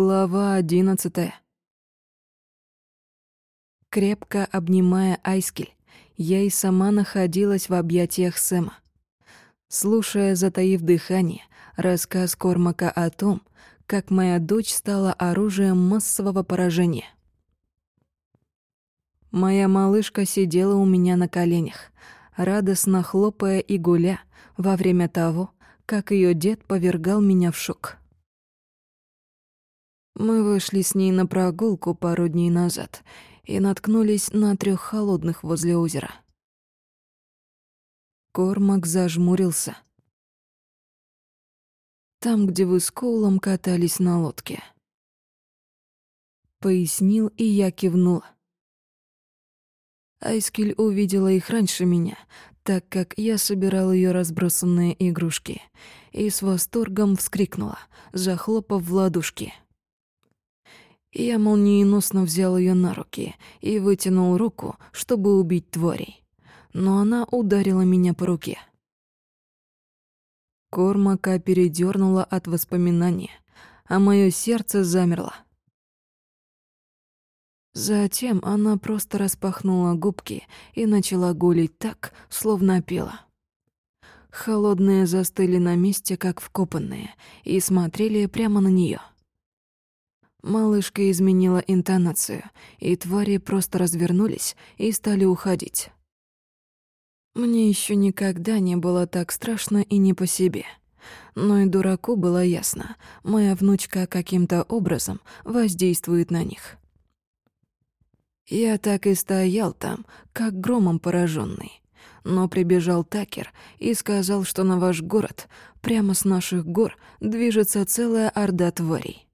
Глава одиннадцатая. Крепко обнимая Айскель, я и сама находилась в объятиях Сэма. Слушая, затаив дыхание, рассказ Кормака о том, как моя дочь стала оружием массового поражения. Моя малышка сидела у меня на коленях, радостно хлопая и гуля во время того, как ее дед повергал меня в шок. Мы вышли с ней на прогулку пару дней назад и наткнулись на трех холодных возле озера. Кормак зажмурился. Там, где вы с Коулом катались на лодке. Пояснил, и я кивнула. Айскель увидела их раньше меня, так как я собирал ее разбросанные игрушки, и с восторгом вскрикнула, захлопав в ладошки — я молниеносно взял ее на руки и вытянул руку, чтобы убить тварей. Но она ударила меня по руке. Кормака передернула от воспоминания, а мое сердце замерло. Затем она просто распахнула губки и начала гулить так, словно пела. Холодные застыли на месте, как вкопанные, и смотрели прямо на нее. Малышка изменила интонацию, и твари просто развернулись и стали уходить. Мне еще никогда не было так страшно и не по себе. Но и дураку было ясно, моя внучка каким-то образом воздействует на них. Я так и стоял там, как громом пораженный. Но прибежал Такер и сказал, что на ваш город, прямо с наших гор, движется целая орда тварей.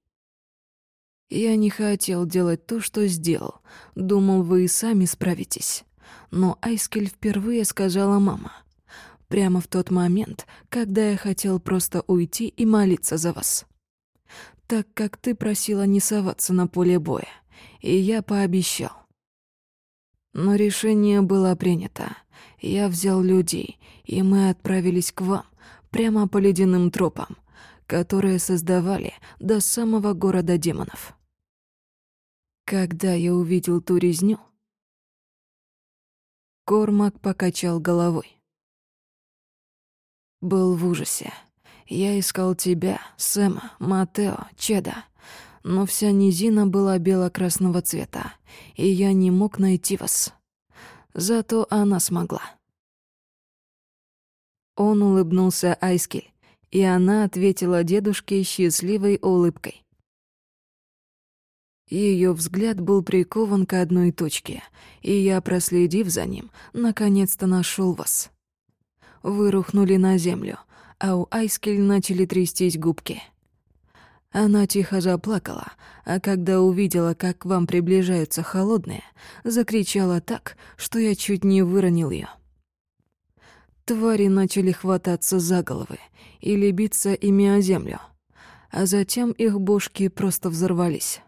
Я не хотел делать то, что сделал. Думал, вы и сами справитесь. Но Айскель впервые сказала мама. Прямо в тот момент, когда я хотел просто уйти и молиться за вас. Так как ты просила не соваться на поле боя. И я пообещал. Но решение было принято. Я взял людей, и мы отправились к вам, прямо по ледяным тропам, которые создавали до самого города демонов. Когда я увидел ту резню, Кормак покачал головой. Был в ужасе. Я искал тебя, Сэма, Матео, Чеда, но вся низина была бело-красного цвета, и я не мог найти вас. Зато она смогла. Он улыбнулся Айскель, и она ответила дедушке счастливой улыбкой. Ее взгляд был прикован к одной точке, и я, проследив за ним, наконец-то нашел вас. Вы рухнули на землю, а у Айскель начали трястись губки. Она тихо заплакала, а когда увидела, как к вам приближаются холодные, закричала так, что я чуть не выронил ее. Твари начали хвататься за головы или биться ими о землю, а затем их бошки просто взорвались.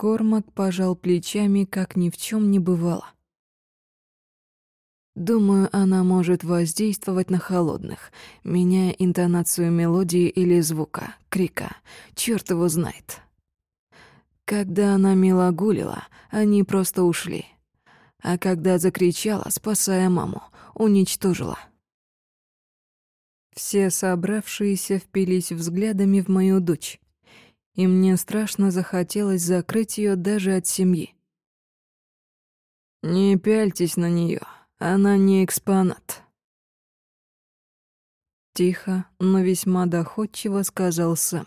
Кормак пожал плечами, как ни в чем не бывало. Думаю, она может воздействовать на холодных, меняя интонацию мелодии или звука, крика. Черт его знает. Когда она мило гулила, они просто ушли. А когда закричала, спасая маму, уничтожила. Все собравшиеся впились взглядами в мою дочь и мне страшно захотелось закрыть ее даже от семьи. «Не пяльтесь на нее, она не экспонат». Тихо, но весьма доходчиво сказал Сэм.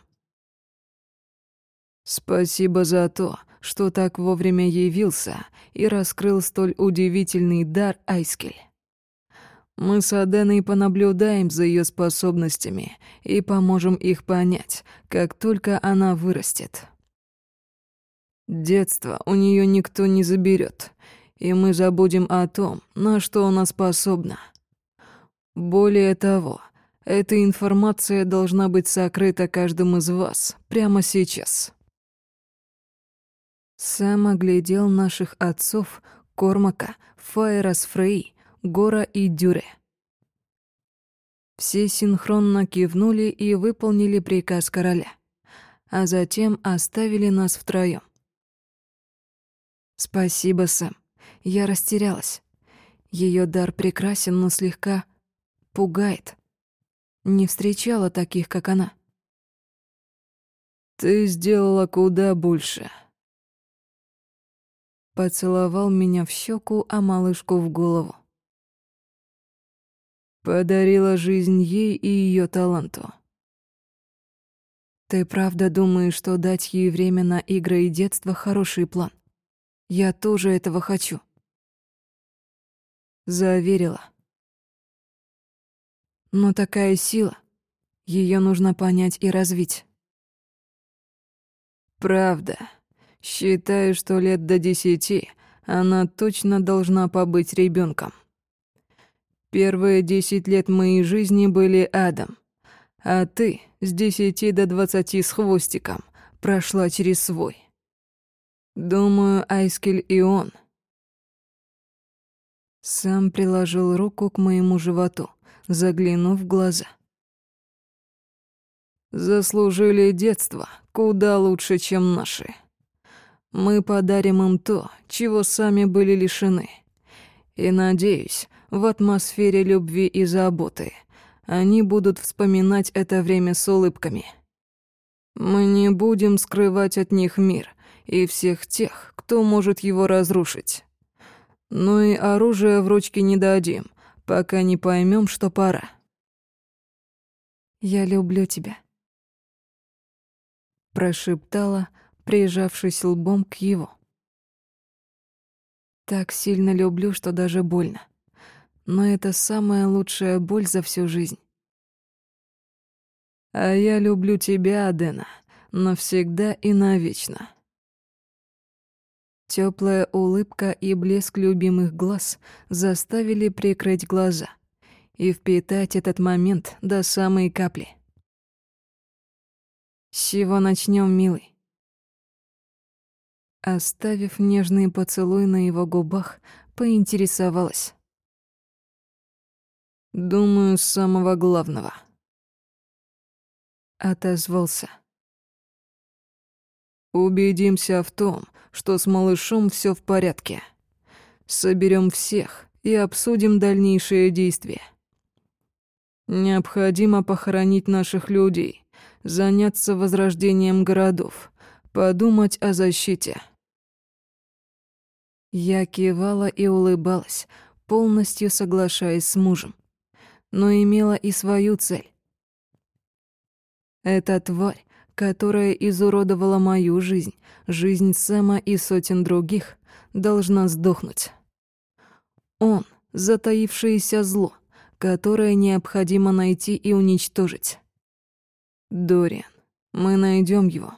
«Спасибо за то, что так вовремя явился и раскрыл столь удивительный дар Айскель. Мы с Аденой понаблюдаем за ее способностями и поможем их понять, как только она вырастет. Детство у нее никто не заберет, и мы забудем о том, на что она способна. Более того, эта информация должна быть сокрыта каждым из вас прямо сейчас. Сэм оглядел наших отцов Кормака, Фаера с Фрей Гора и Дюре. Все синхронно кивнули и выполнили приказ короля. а затем оставили нас втроём. Спасибо, Сэм. Я растерялась. Её дар прекрасен, но слегка пугает. Не встречала таких, как она. Ты сделала куда больше. Поцеловал меня в щеку, а малышку в голову. Подарила жизнь ей и ее таланту. Ты правда думаешь, что дать ей время на игры и детство — хороший план? Я тоже этого хочу. Заверила. Но такая сила, ее нужно понять и развить. Правда. Считаю, что лет до десяти она точно должна побыть ребенком. Первые десять лет моей жизни были адом, а ты с десяти до двадцати с хвостиком прошла через свой. Думаю, Айскель и он. Сам приложил руку к моему животу, заглянув в глаза. Заслужили детство куда лучше, чем наши. Мы подарим им то, чего сами были лишены. И, надеюсь, в атмосфере любви и заботы они будут вспоминать это время с улыбками. Мы не будем скрывать от них мир и всех тех, кто может его разрушить. Но и оружие в ручки не дадим, пока не поймем, что пора. «Я люблю тебя», — прошептала, прижавшись лбом к его. Так сильно люблю, что даже больно. Но это самая лучшая боль за всю жизнь. А я люблю тебя, Адена, навсегда и навечно. Теплая улыбка и блеск любимых глаз заставили прикрыть глаза и впитать этот момент до самой капли. С чего начнем, милый? Оставив нежный поцелуй на его губах, поинтересовалась. «Думаю, самого главного». Отозвался. «Убедимся в том, что с малышом все в порядке. Соберем всех и обсудим дальнейшие действия. Необходимо похоронить наших людей, заняться возрождением городов, подумать о защите». Я кивала и улыбалась, полностью соглашаясь с мужем, но имела и свою цель. Эта тварь, которая изуродовала мою жизнь, жизнь Сэма и сотен других, должна сдохнуть. Он — затаившееся зло, которое необходимо найти и уничтожить. Дориан, мы найдем его.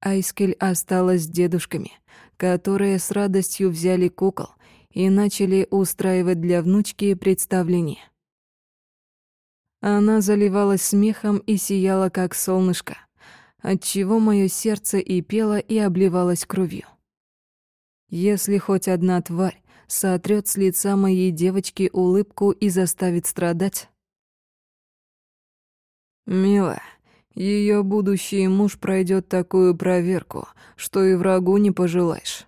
Айскель осталась с дедушками, которые с радостью взяли кукол и начали устраивать для внучки представление. Она заливалась смехом и сияла, как солнышко, отчего мое сердце и пело, и обливалось кровью. Если хоть одна тварь сотрет с лица моей девочки улыбку и заставит страдать... «Милая, ее будущий муж пройдет такую проверку, что и врагу не пожелаешь.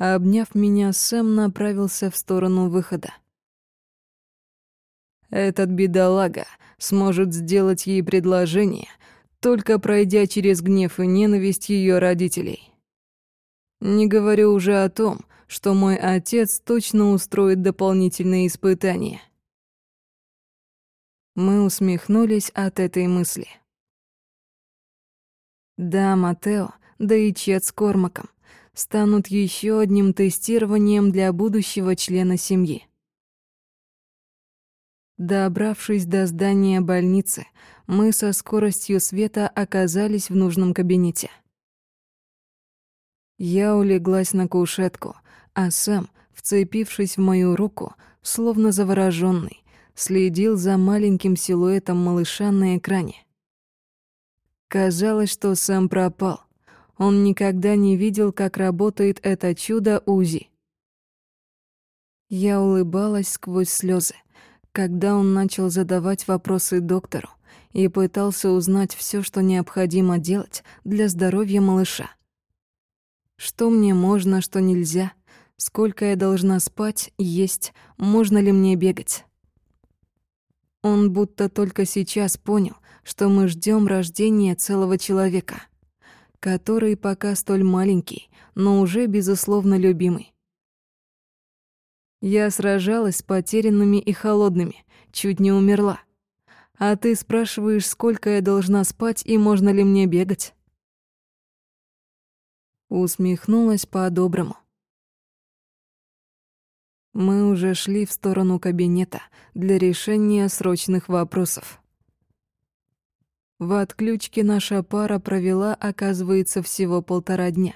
Обняв меня, Сэм направился в сторону выхода. Этот бедолага сможет сделать ей предложение, только пройдя через гнев и ненависть ее родителей. Не говорю уже о том, что мой отец точно устроит дополнительные испытания. Мы усмехнулись от этой мысли. Да, Матео, да и Чет с Кормаком станут еще одним тестированием для будущего члена семьи. Добравшись до здания больницы, мы со скоростью света оказались в нужном кабинете. Я улеглась на кушетку, а Сэм, вцепившись в мою руку, словно заворожённый, следил за маленьким силуэтом малыша на экране. Казалось, что сам пропал. Он никогда не видел, как работает это чудо УЗИ. Я улыбалась сквозь слезы, когда он начал задавать вопросы доктору, и пытался узнать все, что необходимо делать для здоровья малыша. Что мне можно, что нельзя, сколько я должна спать, есть, можно ли мне бегать. Он будто только сейчас понял, что мы ждем рождения целого человека, который пока столь маленький, но уже безусловно любимый. Я сражалась с потерянными и холодными, чуть не умерла. А ты спрашиваешь, сколько я должна спать и можно ли мне бегать? Усмехнулась по-доброму. Мы уже шли в сторону кабинета для решения срочных вопросов. В отключке наша пара провела, оказывается, всего полтора дня,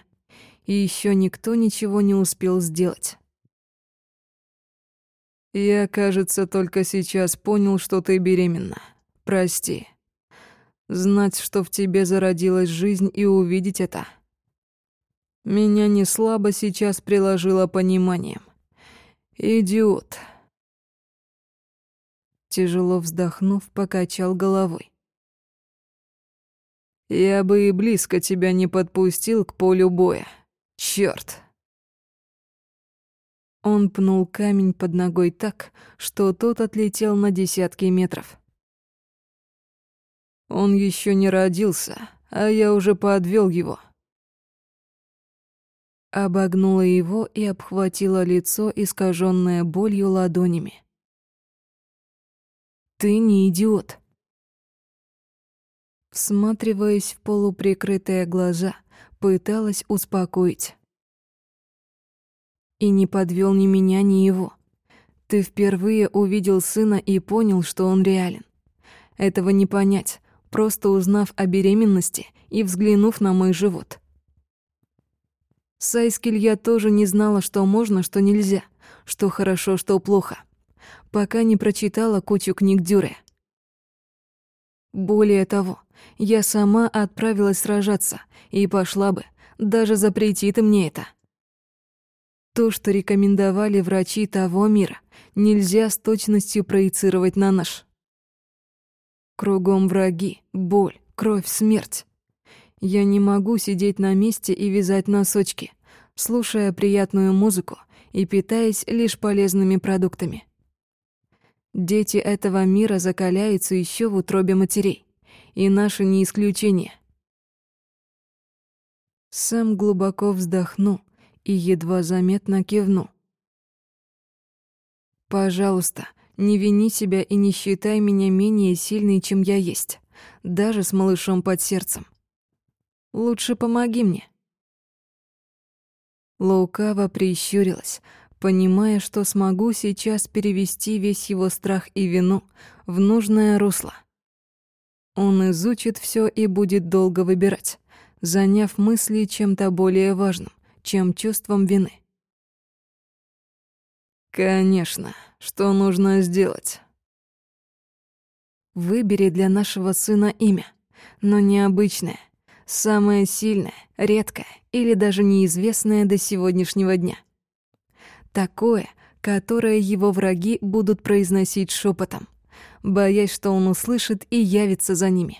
и еще никто ничего не успел сделать. «Я, кажется, только сейчас понял, что ты беременна. Прости. Знать, что в тебе зародилась жизнь и увидеть это. Меня не слабо сейчас приложило пониманием. Идиот». Тяжело вздохнув, покачал головой. Я бы и близко тебя не подпустил к полю боя. Чёрт. Он пнул камень под ногой так, что тот отлетел на десятки метров. Он еще не родился, а я уже подвел его. Обогнула его и обхватила лицо, искаженное болью ладонями. Ты не идиот. Всматриваясь в полуприкрытые глаза, пыталась успокоить. И не подвел ни меня, ни его. Ты впервые увидел сына и понял, что он реален. Этого не понять, просто узнав о беременности и взглянув на мой живот. Сайскель я тоже не знала, что можно, что нельзя, что хорошо, что плохо, пока не прочитала кучу книг Дюре. Более того, я сама отправилась сражаться и пошла бы, даже запрети мне это. То, что рекомендовали врачи того мира, нельзя с точностью проецировать на наш. Кругом враги, боль, кровь, смерть. Я не могу сидеть на месте и вязать носочки, слушая приятную музыку и питаясь лишь полезными продуктами. Дети этого мира закаляются еще в утробе матерей и наши не исключение. Сэм глубоко вздохнул и едва заметно кивнул. «Пожалуйста, не вини себя и не считай меня менее сильной, чем я есть, даже с малышом под сердцем. Лучше помоги мне». Лукаво прищурилась, понимая, что смогу сейчас перевести весь его страх и вину в нужное русло. Он изучит все и будет долго выбирать, заняв мысли чем-то более важным, чем чувством вины. Конечно, что нужно сделать? Выбери для нашего сына имя, но необычное, самое сильное, редкое или даже неизвестное до сегодняшнего дня. Такое, которое его враги будут произносить шепотом боясь, что он услышит и явится за ними.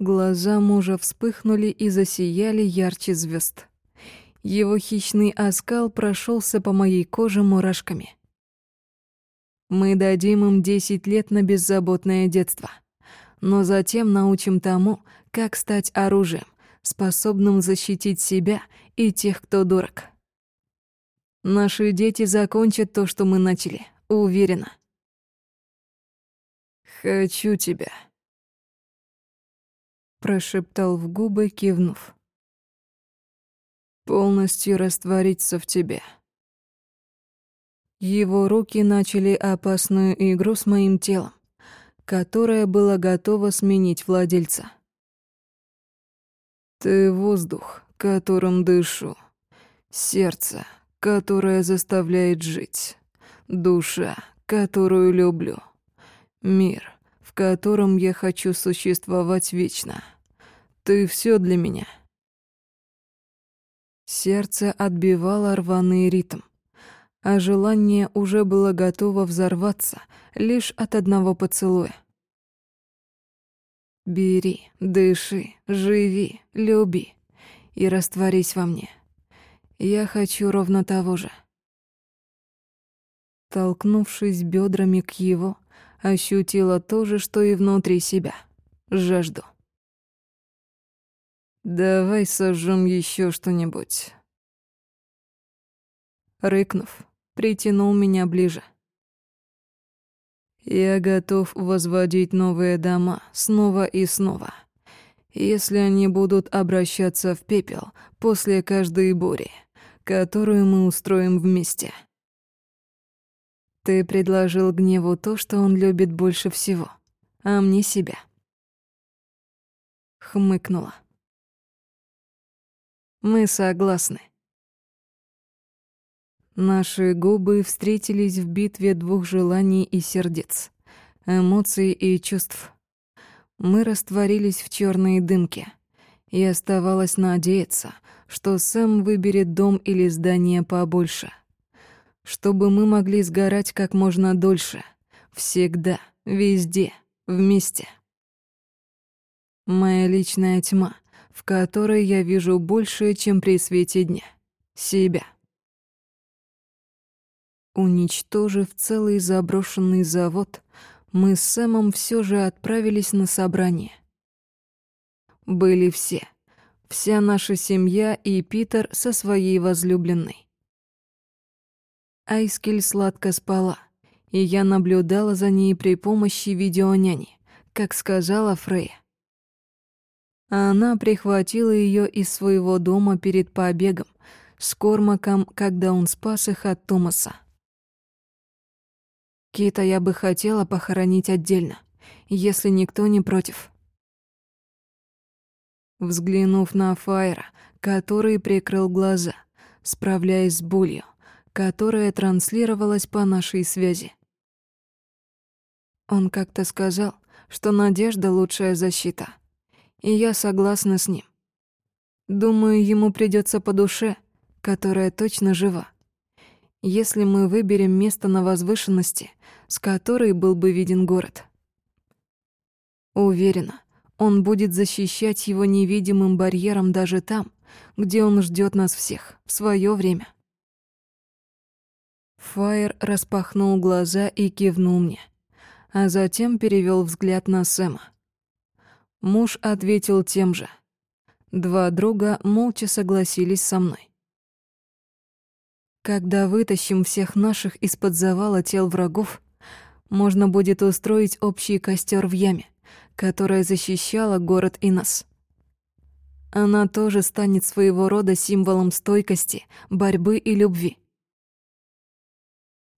Глаза мужа вспыхнули и засияли ярче звезд. Его хищный оскал прошелся по моей коже мурашками. Мы дадим им десять лет на беззаботное детство, но затем научим тому, как стать оружием, способным защитить себя и тех, кто дорог. Наши дети закончат то, что мы начали, уверена. «Хочу тебя», — прошептал в губы, кивнув. «Полностью раствориться в тебе». Его руки начали опасную игру с моим телом, которая была готова сменить владельца. «Ты воздух, которым дышу, сердце, которое заставляет жить, душа, которую люблю». Мир, в котором я хочу существовать вечно. Ты все для меня. Сердце отбивало рваный ритм, а желание уже было готово взорваться лишь от одного поцелуя, Бери, дыши, живи, люби и растворись во мне. Я хочу ровно того же. Толкнувшись бедрами к его, ощутила то же, что и внутри себя — жажду. «Давай сожжем еще что-нибудь». Рыкнув, притянул меня ближе. Я готов возводить новые дома снова и снова, если они будут обращаться в пепел после каждой бури, которую мы устроим вместе. Ты предложил гневу то, что он любит больше всего, а мне себя. Хмыкнула. Мы согласны. Наши губы встретились в битве двух желаний и сердец, эмоций и чувств. Мы растворились в черной дымке, и оставалось надеяться, что Сэм выберет дом или здание побольше, чтобы мы могли сгорать как можно дольше, всегда, везде, вместе. Моя личная тьма, в которой я вижу больше, чем при свете дня. Себя. Уничтожив целый заброшенный завод, мы с Сэмом все же отправились на собрание. Были все. Вся наша семья и Питер со своей возлюбленной. Айскель сладко спала, и я наблюдала за ней при помощи видеоняни, как сказала Фрея. Она прихватила ее из своего дома перед побегом с Кормаком, когда он спас их от Томаса. Кита я бы хотела похоронить отдельно, если никто не против. Взглянув на Файра, который прикрыл глаза, справляясь с болью, которая транслировалась по нашей связи. Он как-то сказал, что надежда — лучшая защита. И я согласна с ним. Думаю, ему придется по душе, которая точно жива. Если мы выберем место на возвышенности, с которой был бы виден город. Уверена, он будет защищать его невидимым барьером даже там, где он ждет нас всех в свое время. Фаер распахнул глаза и кивнул мне, а затем перевел взгляд на Сэма. Муж ответил тем же. Два друга молча согласились со мной. Когда вытащим всех наших из-под завала тел врагов, можно будет устроить общий костер в яме, которая защищала город и нас. Она тоже станет своего рода символом стойкости, борьбы и любви.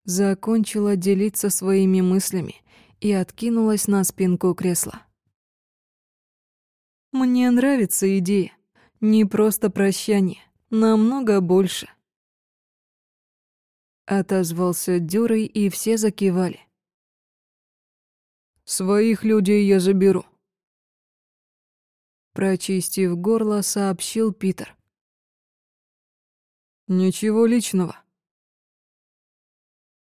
Закончила делиться своими мыслями и откинулась на спинку кресла. Мне нравится идея. Не просто прощание, намного больше. Отозвался Дюрой, и все закивали. Своих людей я заберу. Прочистив горло, сообщил Питер. Ничего личного.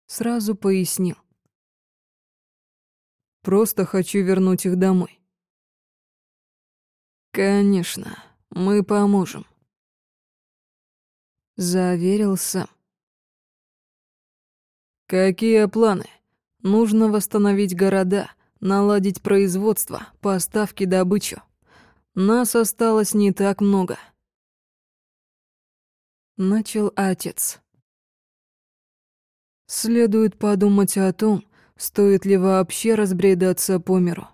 Сразу пояснил. Просто хочу вернуть их домой. Конечно, мы поможем. Заверил Сэм. Какие планы? Нужно восстановить города, наладить производство, поставки, добычу. Нас осталось не так много. Начал отец. Следует подумать о том, стоит ли вообще разбредаться по миру.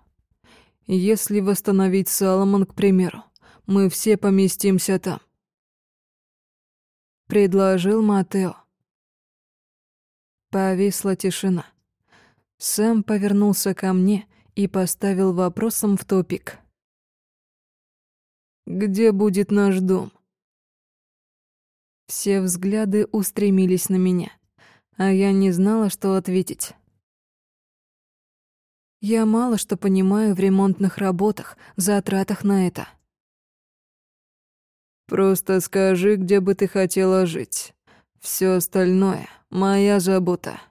Если восстановить Саломон, к примеру, мы все поместимся там. Предложил Матео. Повисла тишина. Сэм повернулся ко мне и поставил вопросом в тупик. «Где будет наш дом?» Все взгляды устремились на меня, а я не знала, что ответить. Я мало что понимаю в ремонтных работах, затратах на это. Просто скажи, где бы ты хотела жить. Все остальное — моя забота.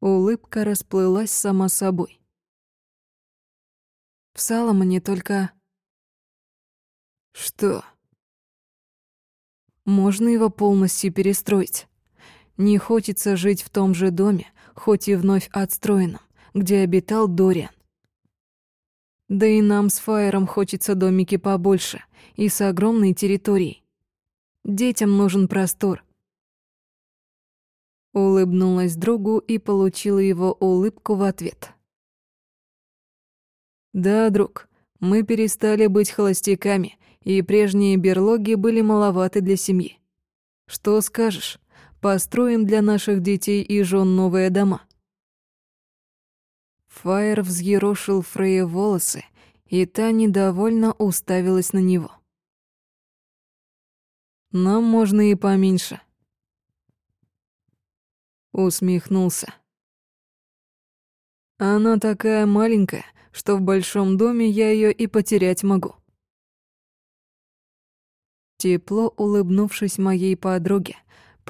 Улыбка расплылась сама собой. в Саломоне только... Что? Можно его полностью перестроить. Не хочется жить в том же доме, хоть и вновь отстроенном, где обитал Дориан. Да и нам с Фаером хочется домики побольше и с огромной территорией. Детям нужен простор. Улыбнулась другу и получила его улыбку в ответ. Да, друг, мы перестали быть холостяками, и прежние берлоги были маловаты для семьи. Что скажешь? Построим для наших детей и жен новые дома. Фаер взъерошил Фрейе волосы, и та недовольно уставилась на него. «Нам можно и поменьше», — усмехнулся. «Она такая маленькая, что в большом доме я ее и потерять могу». Тепло улыбнувшись моей подруге,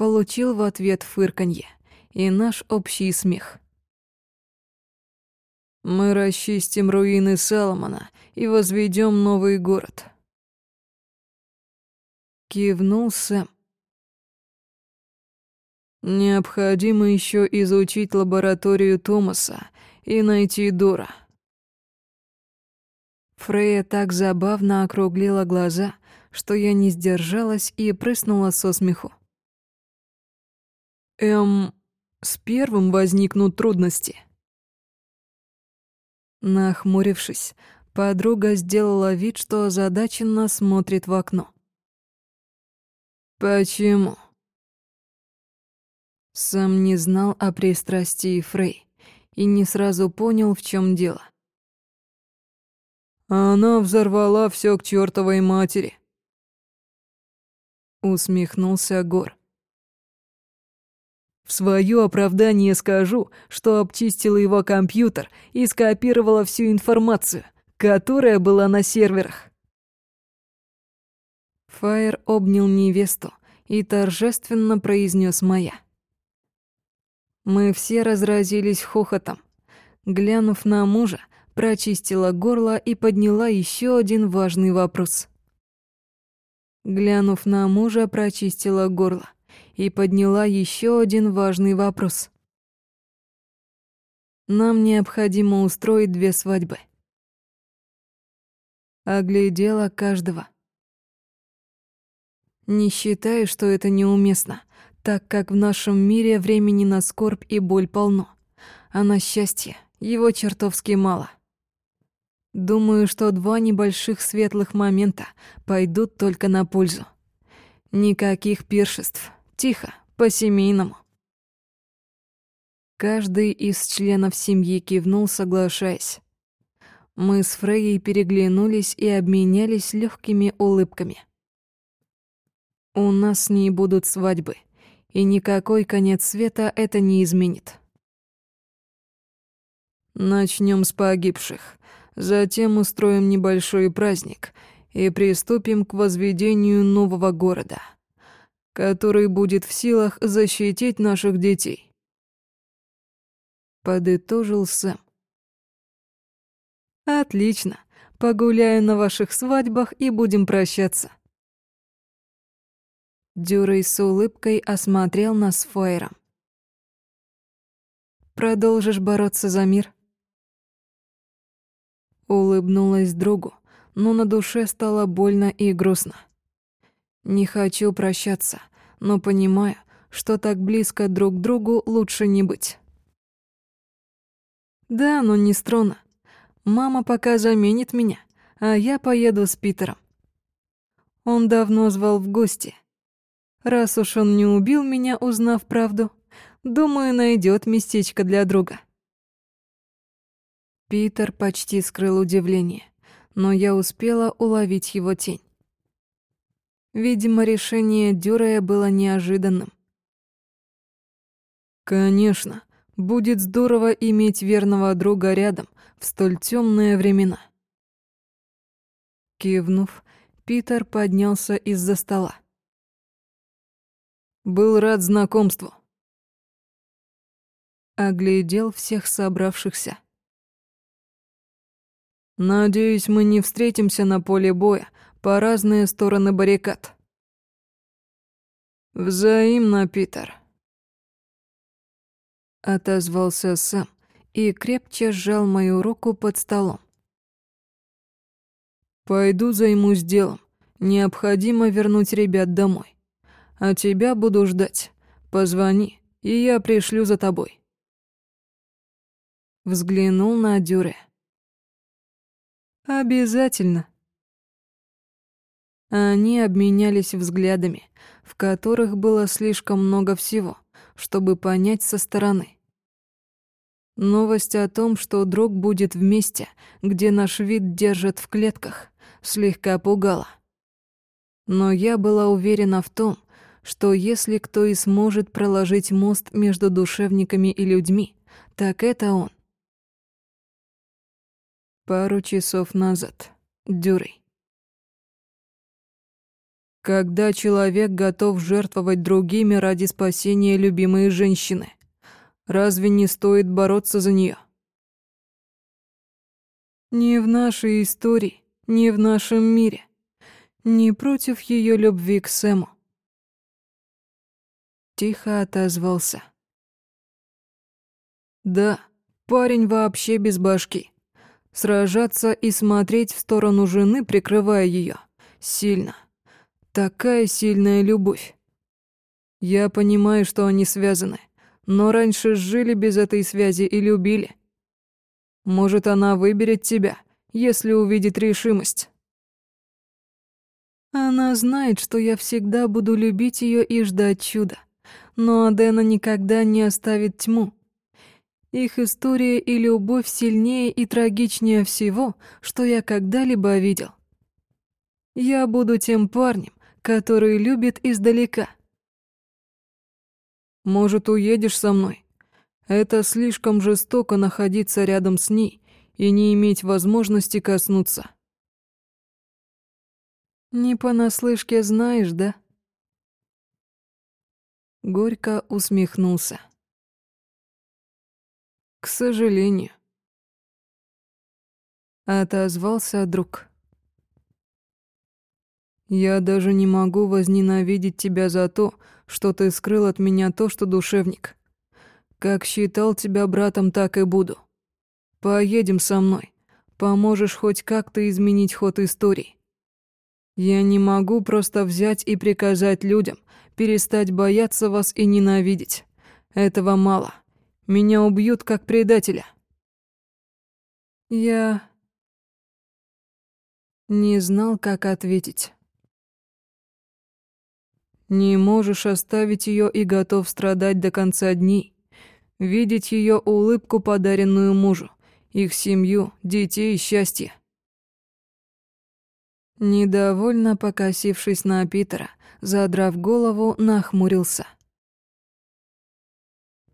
получил в ответ фырканье и наш общий смех. «Мы расчистим руины Саломона и возведем новый город». Кивнул Сэм. «Необходимо еще изучить лабораторию Томаса и найти Дора». Фрея так забавно округлила глаза, что я не сдержалась и прыснула со смеху. Эм, с первым возникнут трудности. Нахмурившись, подруга сделала вид, что озадаченно смотрит в окно. Почему? Сам не знал о пристрастии Фрей и не сразу понял, в чем дело. Она взорвала все к чертовой матери. Усмехнулся Гор. Свое оправдание скажу, что обчистила его компьютер и скопировала всю информацию, которая была на серверах. Фаер обнял невесту и торжественно произнес «Моя». Мы все разразились хохотом. Глянув на мужа, прочистила горло и подняла еще один важный вопрос. Глянув на мужа, прочистила горло и подняла еще один важный вопрос. Нам необходимо устроить две свадьбы. Оглядела каждого. Не считаю, что это неуместно, так как в нашем мире времени на скорбь и боль полно, а на счастье его чертовски мало. Думаю, что два небольших светлых момента пойдут только на пользу. Никаких пиршеств, Тихо, по-семейному. Каждый из членов семьи кивнул, соглашаясь. Мы с Фрейей переглянулись и обменялись легкими улыбками. У нас с ней будут свадьбы, и никакой конец света это не изменит. Начнем с погибших, затем устроим небольшой праздник и приступим к возведению нового города — который будет в силах защитить наших детей. Подытожил Сэм. Отлично. Погуляю на ваших свадьбах и будем прощаться. Дюрей с улыбкой осмотрел нас с Фойером. «Продолжишь бороться за мир?» Улыбнулась другу, но на душе стало больно и грустно. Не хочу прощаться, но понимаю, что так близко друг к другу лучше не быть. Да, но не строна. Мама пока заменит меня, а я поеду с Питером. Он давно звал в гости. Раз уж он не убил меня, узнав правду, думаю, найдет местечко для друга. Питер почти скрыл удивление, но я успела уловить его тень. Видимо, решение Дюрея было неожиданным. Конечно, будет здорово иметь верного друга рядом в столь темные времена. Кивнув, Питер поднялся из-за стола. Был рад знакомству. Оглядел всех собравшихся. Надеюсь, мы не встретимся на поле боя по разные стороны баррикад. Взаимно, Питер. Отозвался Сэм и крепче сжал мою руку под столом. Пойду займусь делом. Необходимо вернуть ребят домой. А тебя буду ждать. Позвони, и я пришлю за тобой. Взглянул на Дюре. Обязательно. Они обменялись взглядами, в которых было слишком много всего, чтобы понять со стороны. Новость о том, что друг будет в месте, где наш вид держат в клетках, слегка пугала. Но я была уверена в том, что если кто и сможет проложить мост между душевниками и людьми, так это он. Пару часов назад. Дюрей. Когда человек готов жертвовать другими ради спасения любимой женщины, разве не стоит бороться за нее? Не в нашей истории, не в нашем мире, не против ее любви к Сэму. Тихо отозвался. Да, парень вообще без башки. Сражаться и смотреть в сторону жены, прикрывая ее, сильно. Такая сильная любовь. Я понимаю, что они связаны, но раньше жили без этой связи и любили. Может, она выберет тебя, если увидит решимость. Она знает, что я всегда буду любить ее и ждать чуда. Но Адена никогда не оставит тьму. Их история и любовь сильнее и трагичнее всего, что я когда-либо видел. Я буду тем парнем, который любит издалека. Может, уедешь со мной? Это слишком жестоко находиться рядом с ней и не иметь возможности коснуться. Не понаслышке знаешь, да? Горько усмехнулся. К сожалению. Отозвался друг. Я даже не могу возненавидеть тебя за то, что ты скрыл от меня то, что душевник. Как считал тебя братом, так и буду. Поедем со мной. Поможешь хоть как-то изменить ход истории. Я не могу просто взять и приказать людям перестать бояться вас и ненавидеть. Этого мало. Меня убьют как предателя. Я не знал, как ответить. Не можешь оставить ее и готов страдать до конца дней. Видеть ее улыбку, подаренную мужу, их семью, детей и счастье. Недовольно покосившись на Питера, задрав голову, нахмурился.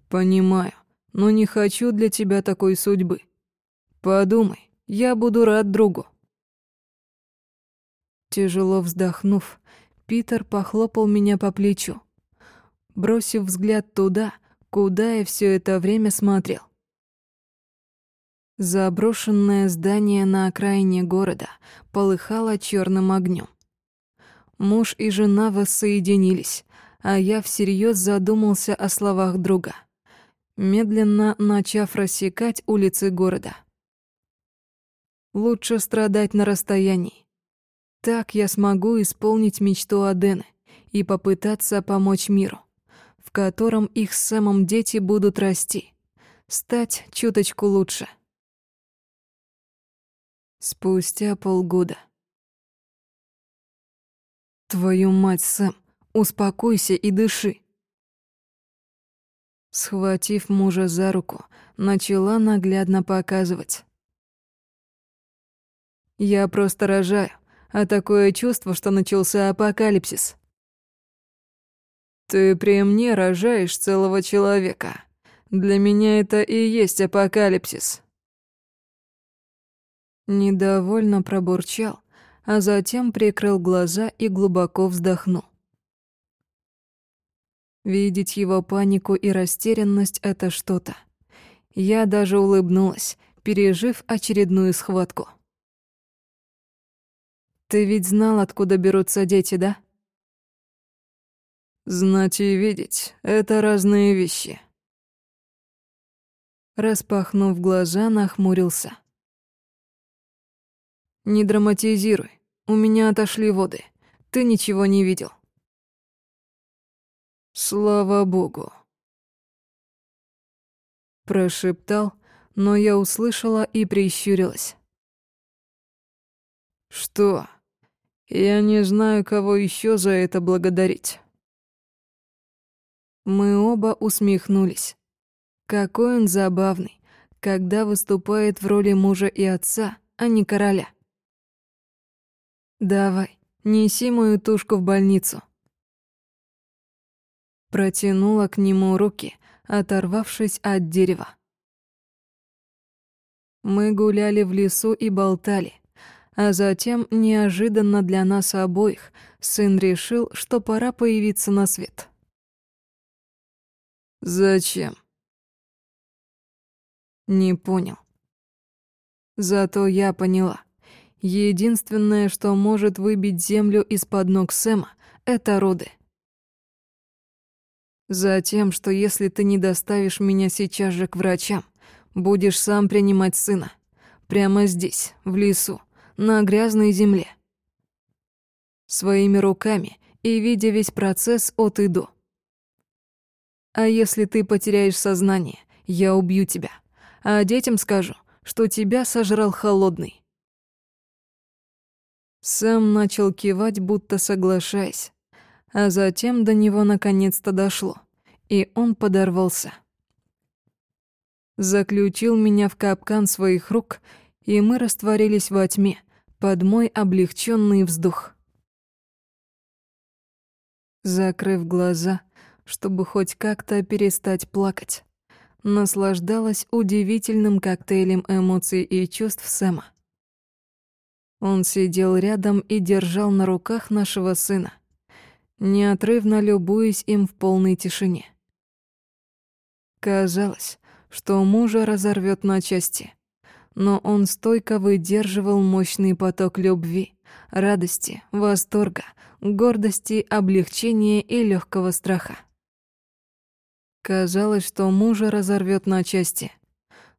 «Понимаю, но не хочу для тебя такой судьбы. Подумай, я буду рад другу». Тяжело вздохнув, Питер похлопал меня по плечу, бросив взгляд туда, куда я все это время смотрел. Заброшенное здание на окраине города полыхало черным огнем. Муж и жена воссоединились, а я всерьез задумался о словах друга, медленно начав рассекать улицы города. Лучше страдать на расстоянии, так я смогу исполнить мечту Адены и попытаться помочь миру, в котором их самом дети будут расти, стать чуточку лучше. Спустя полгода. Твою мать, Сэм, успокойся и дыши. Схватив мужа за руку, начала наглядно показывать. Я просто рожаю, а такое чувство, что начался апокалипсис. Ты при мне рожаешь целого человека. Для меня это и есть апокалипсис. Недовольно пробурчал, а затем прикрыл глаза и глубоко вздохнул. Видеть его панику и растерянность — это что-то. Я даже улыбнулась, пережив очередную схватку. Ты ведь знал, откуда берутся дети, да? Знать и видеть — это разные вещи. Распахнув глаза, нахмурился. Не драматизируй. У меня отошли воды. Ты ничего не видел. Слава богу. Прошептал, но я услышала и прищурилась. Что? Я не знаю, кого еще за это благодарить. Мы оба усмехнулись. Какой он забавный, когда выступает в роли мужа и отца, а не короля. «Давай, неси мою тушку в больницу». Протянула к нему руки, оторвавшись от дерева. Мы гуляли в лесу и болтали, а затем, неожиданно для нас обоих, сын решил, что пора появиться на свет. «Зачем?» Не понял. Зато я поняла. Единственное, что может выбить землю из-под ног Сэма, это роды. Затем, что если ты не доставишь меня сейчас же к врачам, будешь сам принимать сына. Прямо здесь, в лесу, на грязной земле. Своими руками и видя весь процесс от и до. А если ты потеряешь сознание, я убью тебя. А детям скажу, что тебя сожрал холодный. Сэм начал кивать, будто соглашаясь, а затем до него наконец-то дошло, и он подорвался. Заключил меня в капкан своих рук, и мы растворились во тьме под мой облегченный вздох. Закрыв глаза, чтобы хоть как-то перестать плакать. Наслаждалась удивительным коктейлем эмоций и чувств Сэма. Он сидел рядом и держал на руках нашего сына, неотрывно любуясь им в полной тишине. Казалось, что мужа разорвет на части, но он стойко выдерживал мощный поток любви, радости, восторга, гордости, облегчения и легкого страха. Казалось, что мужа разорвет на части,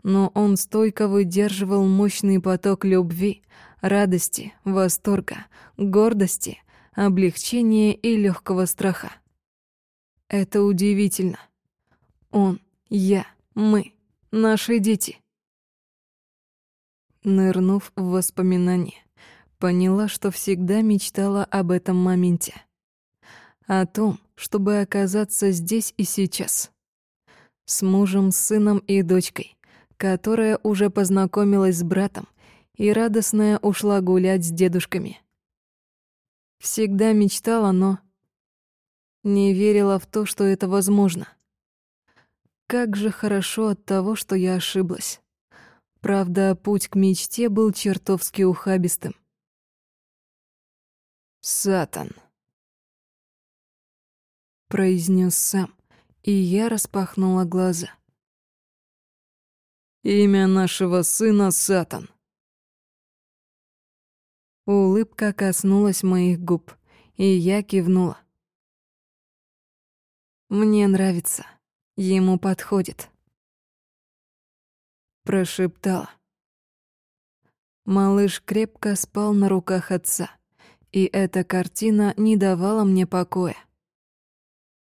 но он стойко выдерживал мощный поток любви, радости, восторга, гордости, облегчения и легкого страха. Это удивительно. Он, я, мы, наши дети. Нырнув в воспоминания, поняла, что всегда мечтала об этом моменте. О том, чтобы оказаться здесь и сейчас с мужем, сыном и дочкой, которая уже познакомилась с братом и радостная ушла гулять с дедушками. Всегда мечтала, но не верила в то, что это возможно. Как же хорошо от того, что я ошиблась. Правда, путь к мечте был чертовски ухабистым. «Сатан», — произнес сам, и я распахнула глаза. «Имя нашего сына Сатан». Улыбка коснулась моих губ, и я кивнула. «Мне нравится. Ему подходит». Прошептала. Малыш крепко спал на руках отца, и эта картина не давала мне покоя.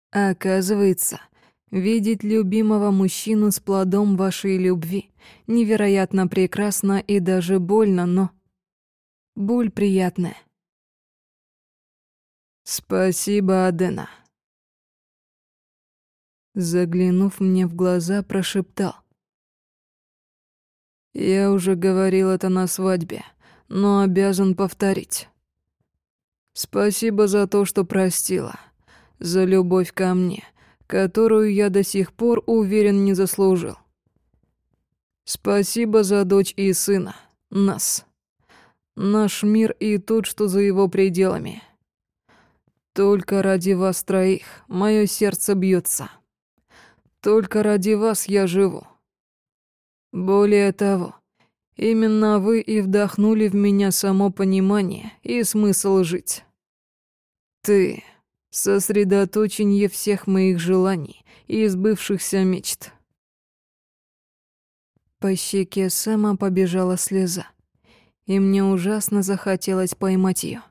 Оказывается, видеть любимого мужчину с плодом вашей любви невероятно прекрасно и даже больно, но боль приятная. Спасибо, Адена. Заглянув мне в глаза, прошептал. Я уже говорил это на свадьбе, но обязан повторить. Спасибо за то, что простила за любовь ко мне, которую я до сих пор уверен не заслужил. Спасибо за дочь и сына, нас. Наш мир и тот, что за его пределами. Только ради вас троих мое сердце бьется. Только ради вас я живу. Более того, Именно вы и вдохнули в меня само понимание и смысл жить. Ты — сосредоточение всех моих желаний и избывшихся мечт. По щеке Сэма побежала слеза, и мне ужасно захотелось поймать ее.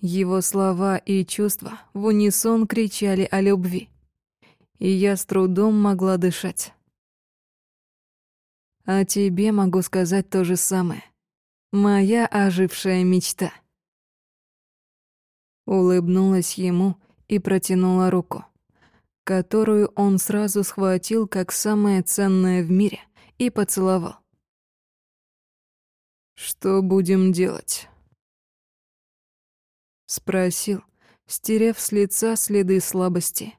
Его слова и чувства в унисон кричали о любви, и я с трудом могла дышать. А тебе могу сказать то же самое. Моя ожившая мечта. Улыбнулась ему и протянула руку, которую он сразу схватил как самое ценное в мире и поцеловал. «Что будем делать?» Спросил, стерев с лица следы слабости.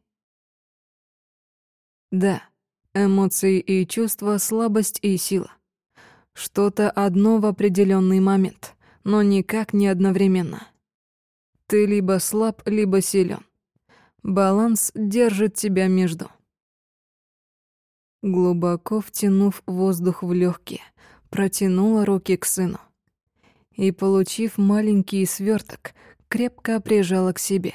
Да, эмоции и чувства, слабость и сила. Что-то одно в определенный момент, но никак не одновременно. Ты либо слаб, либо силен. Баланс держит тебя между. Глубоко втянув воздух в легкие, протянула руки к сыну. И, получив маленький сверток, крепко прижала к себе.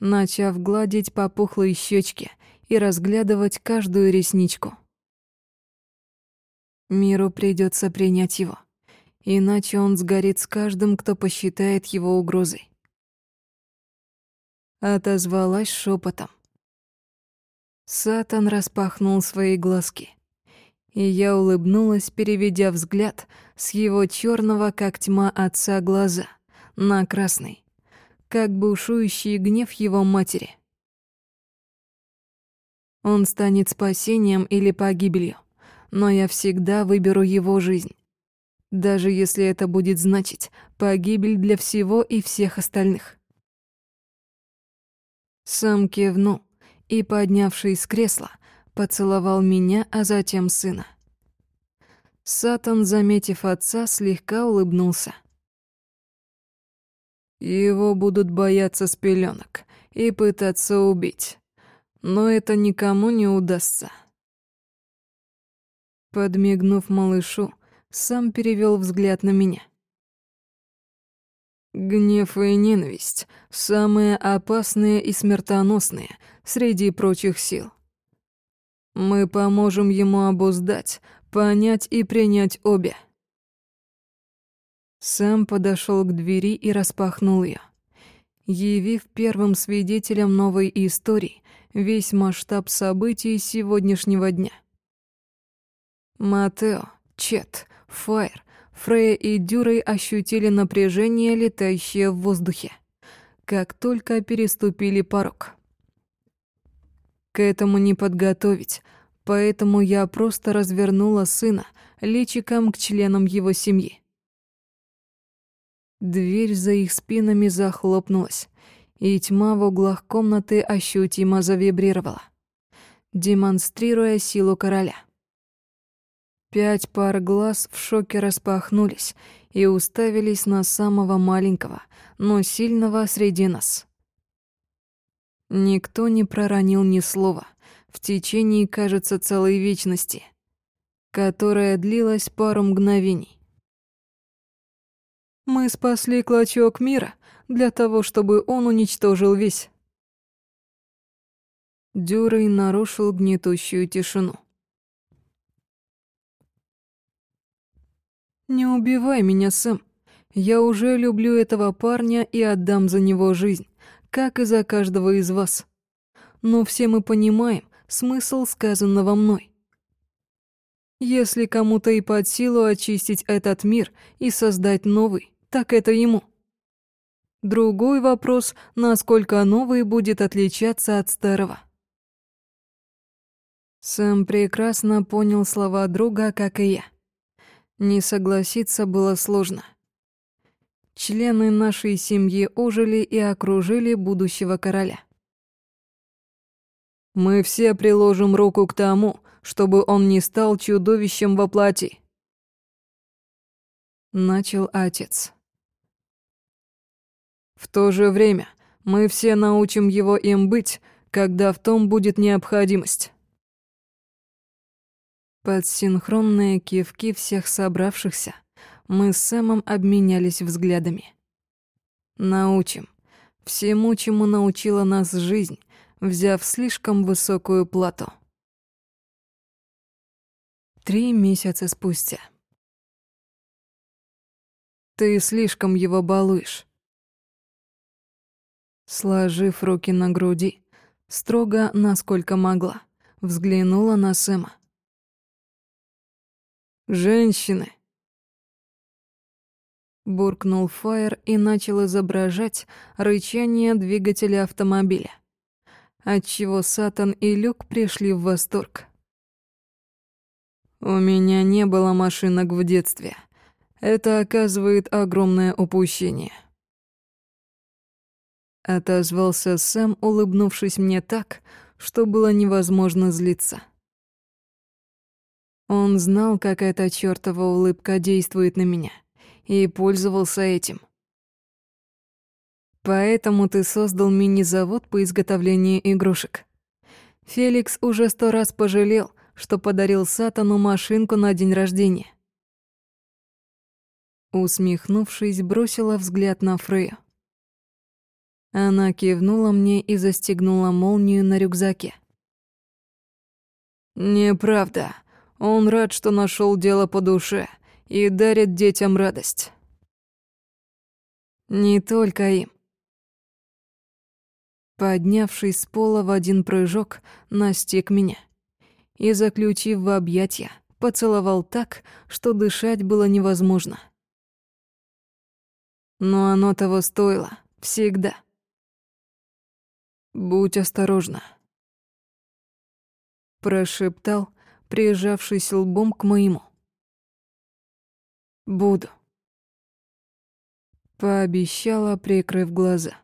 Начав гладить по пухлой щечке и разглядывать каждую ресничку. Миру придется принять его, иначе он сгорит с каждым, кто посчитает его угрозой. Отозвалась шепотом. Сатан распахнул свои глазки, и я улыбнулась, переведя взгляд с его черного, как тьма отца, глаза — на красный, как бушующий гнев его матери. Он станет спасением или погибелью, но я всегда выберу его жизнь, даже если это будет значить погибель для всего и всех остальных. Сам кивнул и, поднявшись с кресла, поцеловал меня, а затем сына. Сатан, заметив отца, слегка улыбнулся. Его будут бояться с пеленок и пытаться убить. Но это никому не удастся. Подмигнув малышу, сам перевел взгляд на меня. Гнев и ненависть — самые опасные и смертоносные среди прочих сил. Мы поможем ему обуздать, понять и принять обе — Сэм подошел к двери и распахнул ее, явив первым свидетелем новой истории весь масштаб событий сегодняшнего дня. Матео, Чет, Фаер, Фрея и Дюрей ощутили напряжение, летающее в воздухе, как только переступили порог. К этому не подготовить, поэтому я просто развернула сына личиком к членам его семьи. Дверь за их спинами захлопнулась, и тьма в углах комнаты ощутимо завибрировала, демонстрируя силу короля. Пять пар глаз в шоке распахнулись и уставились на самого маленького, но сильного среди нас. Никто не проронил ни слова в течение, кажется, целой вечности, которая длилась пару мгновений. Мы спасли клочок мира для того, чтобы он уничтожил весь. Дюрей нарушил гнетущую тишину. «Не убивай меня, Сэм. Я уже люблю этого парня и отдам за него жизнь, как и за каждого из вас. Но все мы понимаем смысл сказанного мной. Если кому-то и под силу очистить этот мир и создать новый, так это ему. Другой вопрос, насколько новый будет отличаться от старого. Сэм прекрасно понял слова друга, как и я. Не согласиться было сложно. Члены нашей семьи ожили и окружили будущего короля. «Мы все приложим руку к тому, чтобы он не стал чудовищем во плоти», — начал отец. В то же время мы все научим его им быть, когда в том будет необходимость. Под синхронные кивки всех собравшихся мы с Сэмом обменялись взглядами. Научим. Всему, чему научила нас жизнь, взяв слишком высокую плату. Три месяца спустя. Ты слишком его балуешь. Сложив руки на груди, строго, насколько могла, взглянула на Сэма. «Женщины!» Буркнул Фаер и начал изображать рычание двигателя автомобиля, отчего Сатан и Люк пришли в восторг. «У меня не было машинок в детстве. Это оказывает огромное упущение». Отозвался Сэм, улыбнувшись мне так, что было невозможно злиться. Он знал, как эта чёртова улыбка действует на меня, и пользовался этим. Поэтому ты создал мини-завод по изготовлению игрушек. Феликс уже сто раз пожалел, что подарил Сатану машинку на день рождения. Усмехнувшись, бросила взгляд на Фрею. Она кивнула мне и застегнула молнию на рюкзаке. «Неправда. Он рад, что нашел дело по душе и дарит детям радость». «Не только им». Поднявшись с пола в один прыжок, настиг меня и, заключив в объятия, поцеловал так, что дышать было невозможно. Но оно того стоило, всегда. «Будь осторожна», — прошептал, прижавшись лбом к моему. «Буду», — пообещала, прикрыв глаза.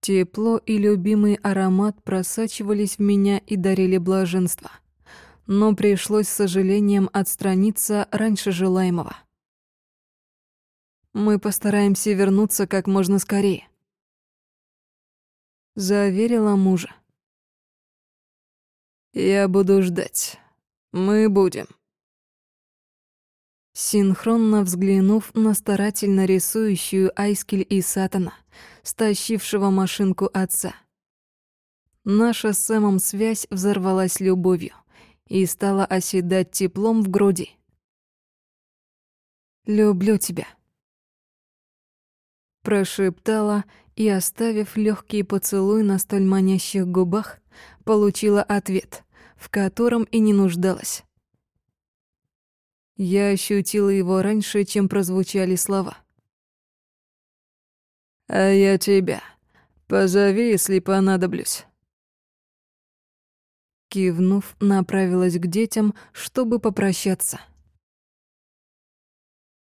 Тепло и любимый аромат просачивались в меня и дарили блаженство. Но пришлось с сожалением отстраниться раньше желаемого. Мы постараемся вернуться как можно скорее заверила мужа. «Я буду ждать. Мы будем». Синхронно взглянув на старательно рисующую Айскель и Сатана, стащившего машинку отца. Наша с Сэмом связь взорвалась любовью и стала оседать теплом в груди. «Люблю тебя», прошептала и, оставив легкий поцелуй на столь манящих губах, получила ответ, в котором и не нуждалась. Я ощутила его раньше, чем прозвучали слова. «А я тебя. Позови, если понадоблюсь». Кивнув, направилась к детям, чтобы попрощаться.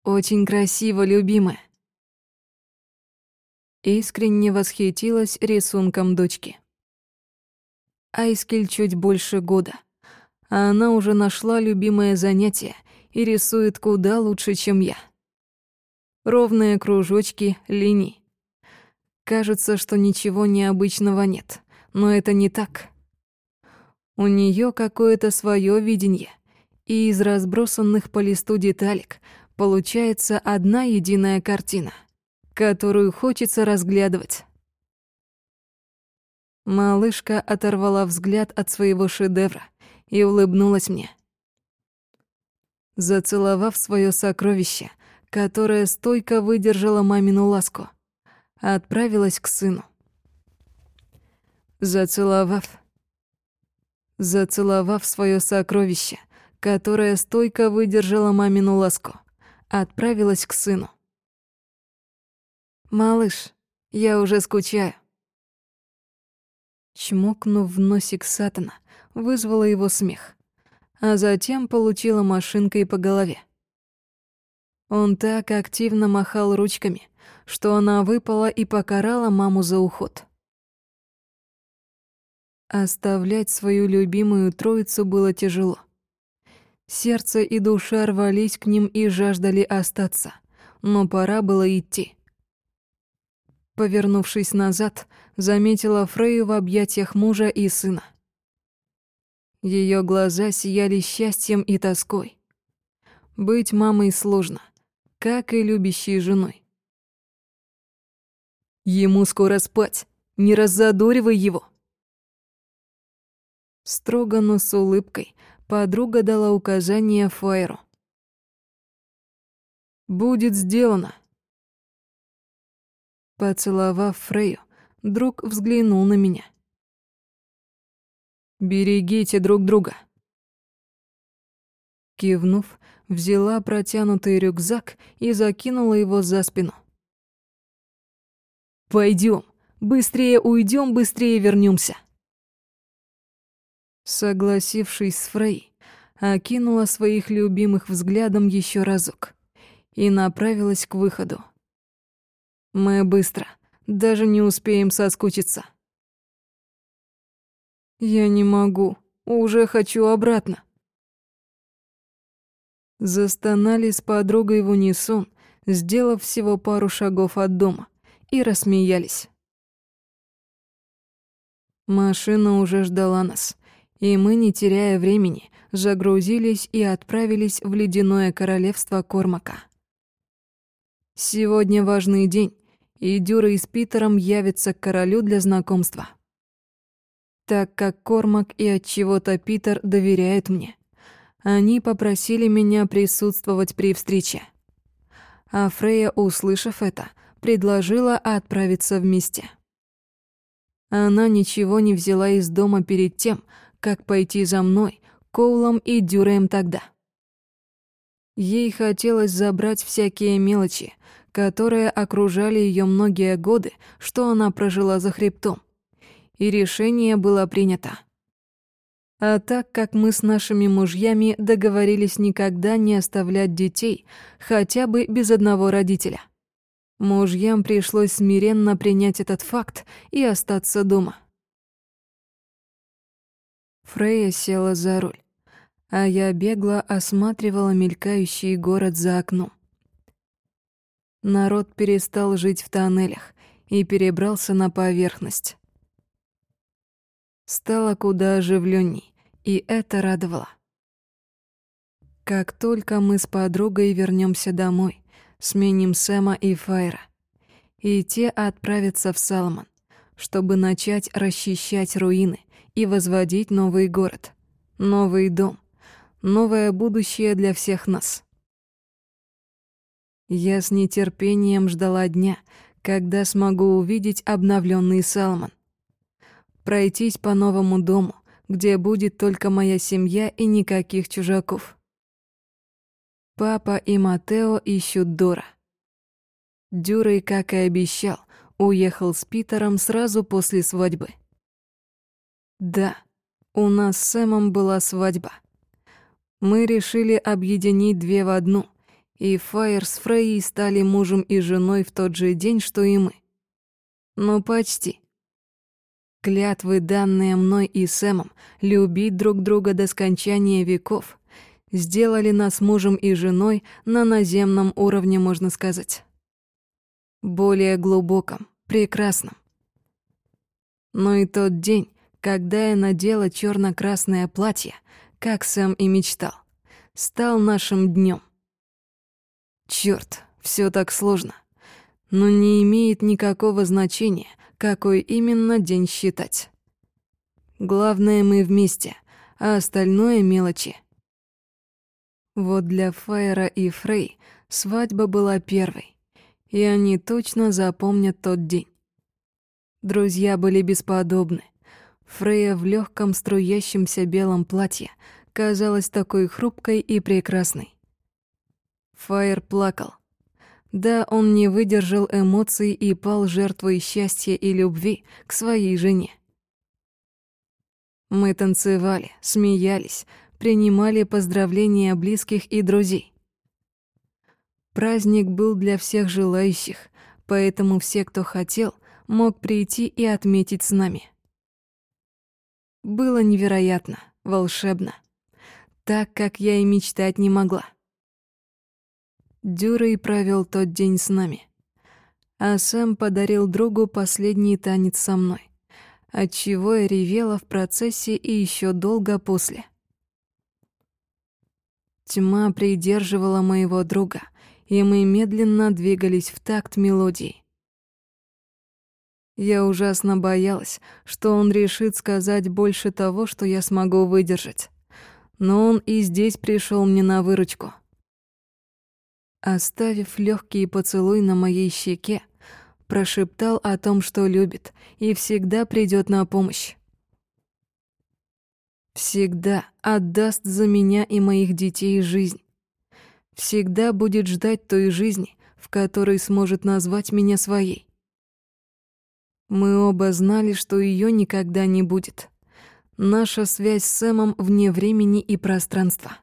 «Очень красиво, любимая», Искренне восхитилась рисунком дочки. Айскель чуть больше года, а она уже нашла любимое занятие и рисует куда лучше, чем я. Ровные кружочки, линии. Кажется, что ничего необычного нет, но это не так. У нее какое-то свое видение, и из разбросанных по листу деталек получается одна единая картина — которую хочется разглядывать. Малышка оторвала взгляд от своего шедевра и улыбнулась мне. Зацеловав свое сокровище, которое стойко выдержало мамину ласку, отправилась к сыну. Зацеловав, зацеловав свое сокровище, которое стойко выдержало мамину ласку, отправилась к сыну. «Малыш, я уже скучаю». Чмокнув в носик Сатана, вызвала его смех, а затем получила машинкой по голове. Он так активно махал ручками, что она выпала и покарала маму за уход. Оставлять свою любимую троицу было тяжело. Сердце и душа рвались к ним и жаждали остаться, но пора было идти. Повернувшись назад, заметила Фрею в объятиях мужа и сына. Ее глаза сияли счастьем и тоской. Быть мамой сложно, как и любящей женой. Ему скоро спать, не раззадоривай его. Строго, но с улыбкой подруга дала указание Файру. «Будет сделано». Поцеловав Фрейю, друг взглянул на меня. «Берегите друг друга». Кивнув, взяла протянутый рюкзак и закинула его за спину. Пойдем, быстрее уйдем, быстрее вернемся. Согласившись с Фрей, окинула своих любимых взглядом еще разок и направилась к выходу. Мы быстро, даже не успеем соскучиться. Я не могу, уже хочу обратно. Застонали с подругой в унисон, сделав всего пару шагов от дома, и рассмеялись. Машина уже ждала нас, и мы, не теряя времени, загрузились и отправились в ледяное королевство Кормака. Сегодня важный день, и Дюра с Питером явятся к королю для знакомства. Так как Кормак и от чего-то Питер доверяют мне, они попросили меня присутствовать при встрече. А Фрея, услышав это, предложила отправиться вместе. Она ничего не взяла из дома перед тем, как пойти за мной, Коулом и Дюреем тогда. Ей хотелось забрать всякие мелочи, которые окружали ее многие годы, что она прожила за хребтом. И решение было принято. А так как мы с нашими мужьями договорились никогда не оставлять детей, хотя бы без одного родителя. Мужьям пришлось смиренно принять этот факт и остаться дома. Фрея села за руль, а я бегло осматривала мелькающий город за окном. Народ перестал жить в тоннелях и перебрался на поверхность. Стало куда оживленней и это радовало. Как только мы с подругой вернемся домой, сменим Сэма и Файра, и те отправятся в Салман, чтобы начать расчищать руины и возводить новый город, новый дом, новое будущее для всех нас. Я с нетерпением ждала дня, когда смогу увидеть обновленный Салман, пройтись по новому дому, где будет только моя семья и никаких чужаков. Папа и Матео ищут Дора. Дюрей, как и обещал, уехал с Питером сразу после свадьбы. Да, у нас с Сэмом была свадьба. Мы решили объединить две в одну, и Фаер с Фрейей стали мужем и женой в тот же день, что и мы. Ну, почти. Клятвы, данные мной и Сэмом, любить друг друга до скончания веков, сделали нас мужем и женой на наземном уровне, можно сказать. Более глубоком, прекрасном. Но и тот день, когда я надела черно красное платье, как Сэм и мечтал, стал нашим днем. Черт, все так сложно. Но не имеет никакого значения, какой именно день считать. Главное, мы вместе, а остальное — мелочи. Вот для Фаера и Фрей свадьба была первой, и они точно запомнят тот день. Друзья были бесподобны. Фрея в легком струящемся белом платье казалась такой хрупкой и прекрасной. Фаер плакал, да, он не выдержал эмоций и пал жертвой счастья и любви к своей жене. Мы танцевали, смеялись, принимали поздравления близких и друзей. Праздник был для всех желающих, поэтому все, кто хотел, мог прийти и отметить с нами. Было невероятно, волшебно, так, как я и мечтать не могла. Дюрей провел тот день с нами. А Сэм подарил другу последний танец со мной. отчего я ревела в процессе и еще долго после. Тьма придерживала моего друга, и мы медленно двигались в такт мелодии. Я ужасно боялась, что он решит сказать больше того, что я смогу выдержать. Но он и здесь пришел мне на выручку. Оставив легкий поцелуй на моей щеке, прошептал о том, что любит и всегда придет на помощь. Всегда отдаст за меня и моих детей жизнь. Всегда будет ждать той жизни, в которой сможет назвать меня своей. Мы оба знали, что ее никогда не будет. Наша связь с Сэмом вне времени и пространства.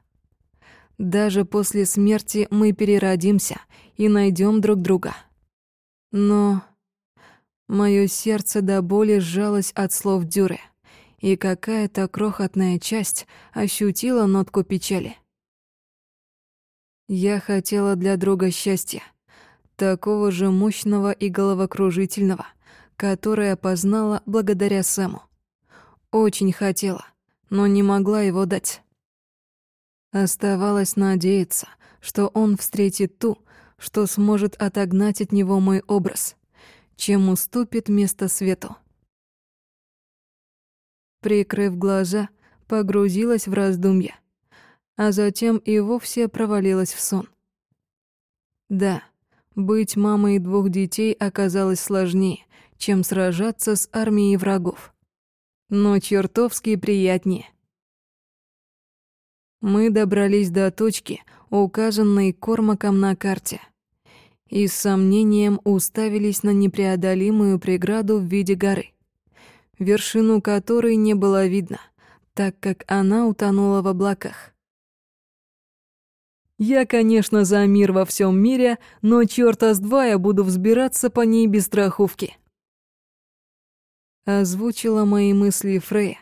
Даже после смерти мы переродимся и найдем друг друга. Но мое сердце до боли сжалось от слов Дюры, и какая-то крохотная часть ощутила нотку печали. Я хотела для друга счастья, такого же мощного и головокружительного, которое познала благодаря Сэму. Очень хотела, но не могла его дать. Оставалось надеяться, что он встретит ту, что сможет отогнать от него мой образ, чем уступит место свету. Прикрыв глаза, погрузилась в раздумья, а затем и вовсе провалилась в сон. Да, быть мамой двух детей оказалось сложнее, чем сражаться с армией врагов. Но чертовски приятнее. Мы добрались до точки, указанной Кормаком на карте и с сомнением уставились на непреодолимую преграду в виде горы, вершину которой не было видно, так как она утонула в облаках. Я, конечно, за мир во всем мире, но чёрта с два я буду взбираться по ней без страховки. Озвучила мои мысли Фрея,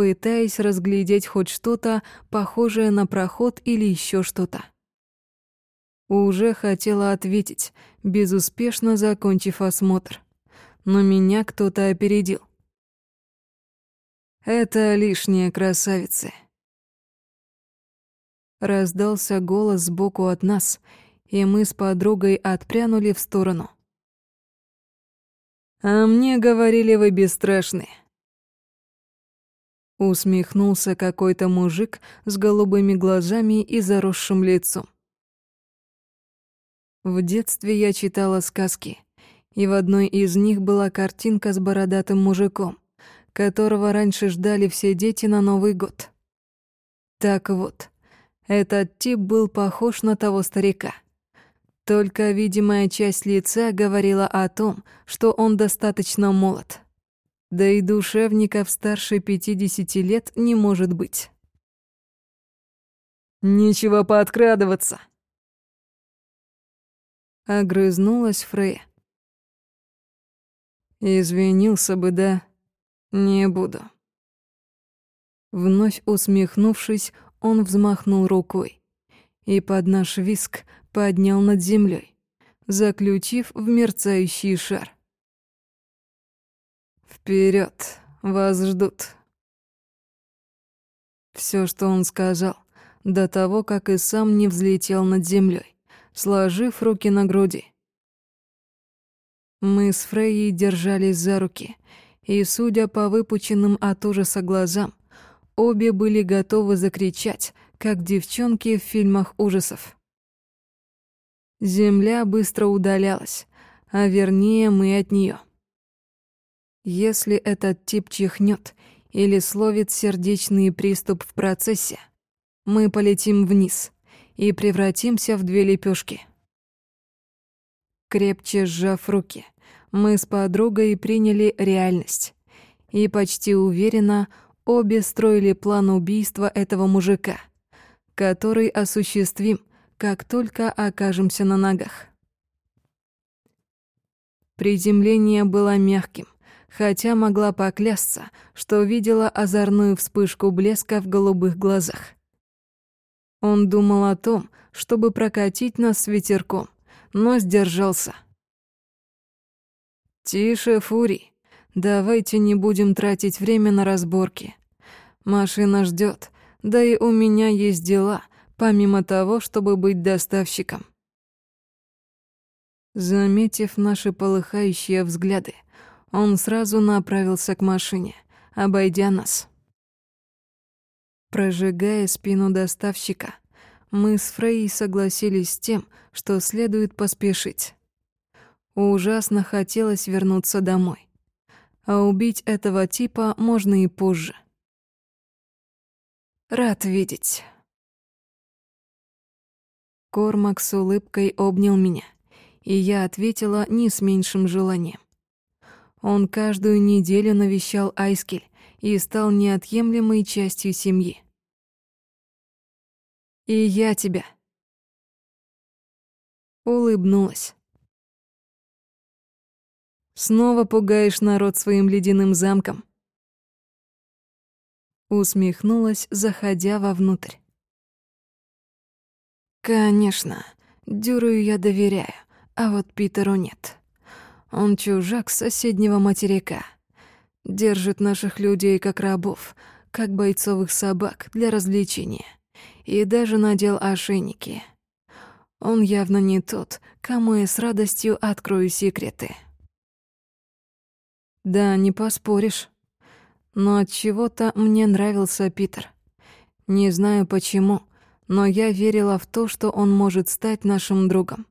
пытаясь разглядеть хоть что-то похожее на проход или еще что-то. Уже хотела ответить, безуспешно закончив осмотр. Но меня кто-то опередил. «Это лишние красавицы». Раздался голос сбоку от нас, и мы с подругой отпрянули в сторону. «А мне говорили, вы бесстрашны». Усмехнулся какой-то мужик с голубыми глазами и заросшим лицом. В детстве я читала сказки, и в одной из них была картинка с бородатым мужиком, которого раньше ждали все дети на Новый год. Так вот, этот тип был похож на того старика. Только видимая часть лица говорила о том, что он достаточно молод. Да и душевников старше 50 лет не может быть. «Нечего подкрадываться», Огрызнулась Фрей. Извинился бы, да. Не буду. Вновь усмехнувшись, он взмахнул рукой и под наш виск поднял над землей, заключив в мерцающий шар. Вперед, вас ждут. Все, что он сказал, до того, как и сам не взлетел над землей сложив руки на груди. Мы с Фрейей держались за руки, и, судя по выпученным от ужаса глазам, обе были готовы закричать, как девчонки в фильмах ужасов. Земля быстро удалялась, а вернее мы от нее. Если этот тип чихнет или словит сердечный приступ в процессе, мы полетим вниз — и превратимся в две лепешки. Крепче сжав руки, мы с подругой приняли реальность и почти уверенно обе строили план убийства этого мужика, который осуществим, как только окажемся на ногах. Приземление было мягким, хотя могла поклясться, что видела озорную вспышку блеска в голубых глазах. Он думал о том, чтобы прокатить нас с ветерком, но сдержался. «Тише, Фурий, давайте не будем тратить время на разборки. Машина ждет, да и у меня есть дела, помимо того, чтобы быть доставщиком. Заметив наши полыхающие взгляды, он сразу направился к машине, обойдя нас. Прожигая спину доставщика, мы с Фрей согласились с тем, что следует поспешить. Ужасно хотелось вернуться домой. А убить этого типа можно и позже. Рад видеть. Кормак с улыбкой обнял меня, и я ответила не с меньшим желанием. Он каждую неделю навещал Айскель и стал неотъемлемой частью семьи. «И я тебя». Улыбнулась. «Снова пугаешь народ своим ледяным замком?» Усмехнулась, заходя вовнутрь. «Конечно, Дюрую я доверяю, а вот Питеру нет. Он чужак соседнего материка. Держит наших людей как рабов, как бойцовых собак для развлечения. И даже надел ошейники. Он явно не тот, кому я с радостью открою секреты. Да, не поспоришь. Но от чего-то мне нравился Питер. Не знаю почему, но я верила в то, что он может стать нашим другом.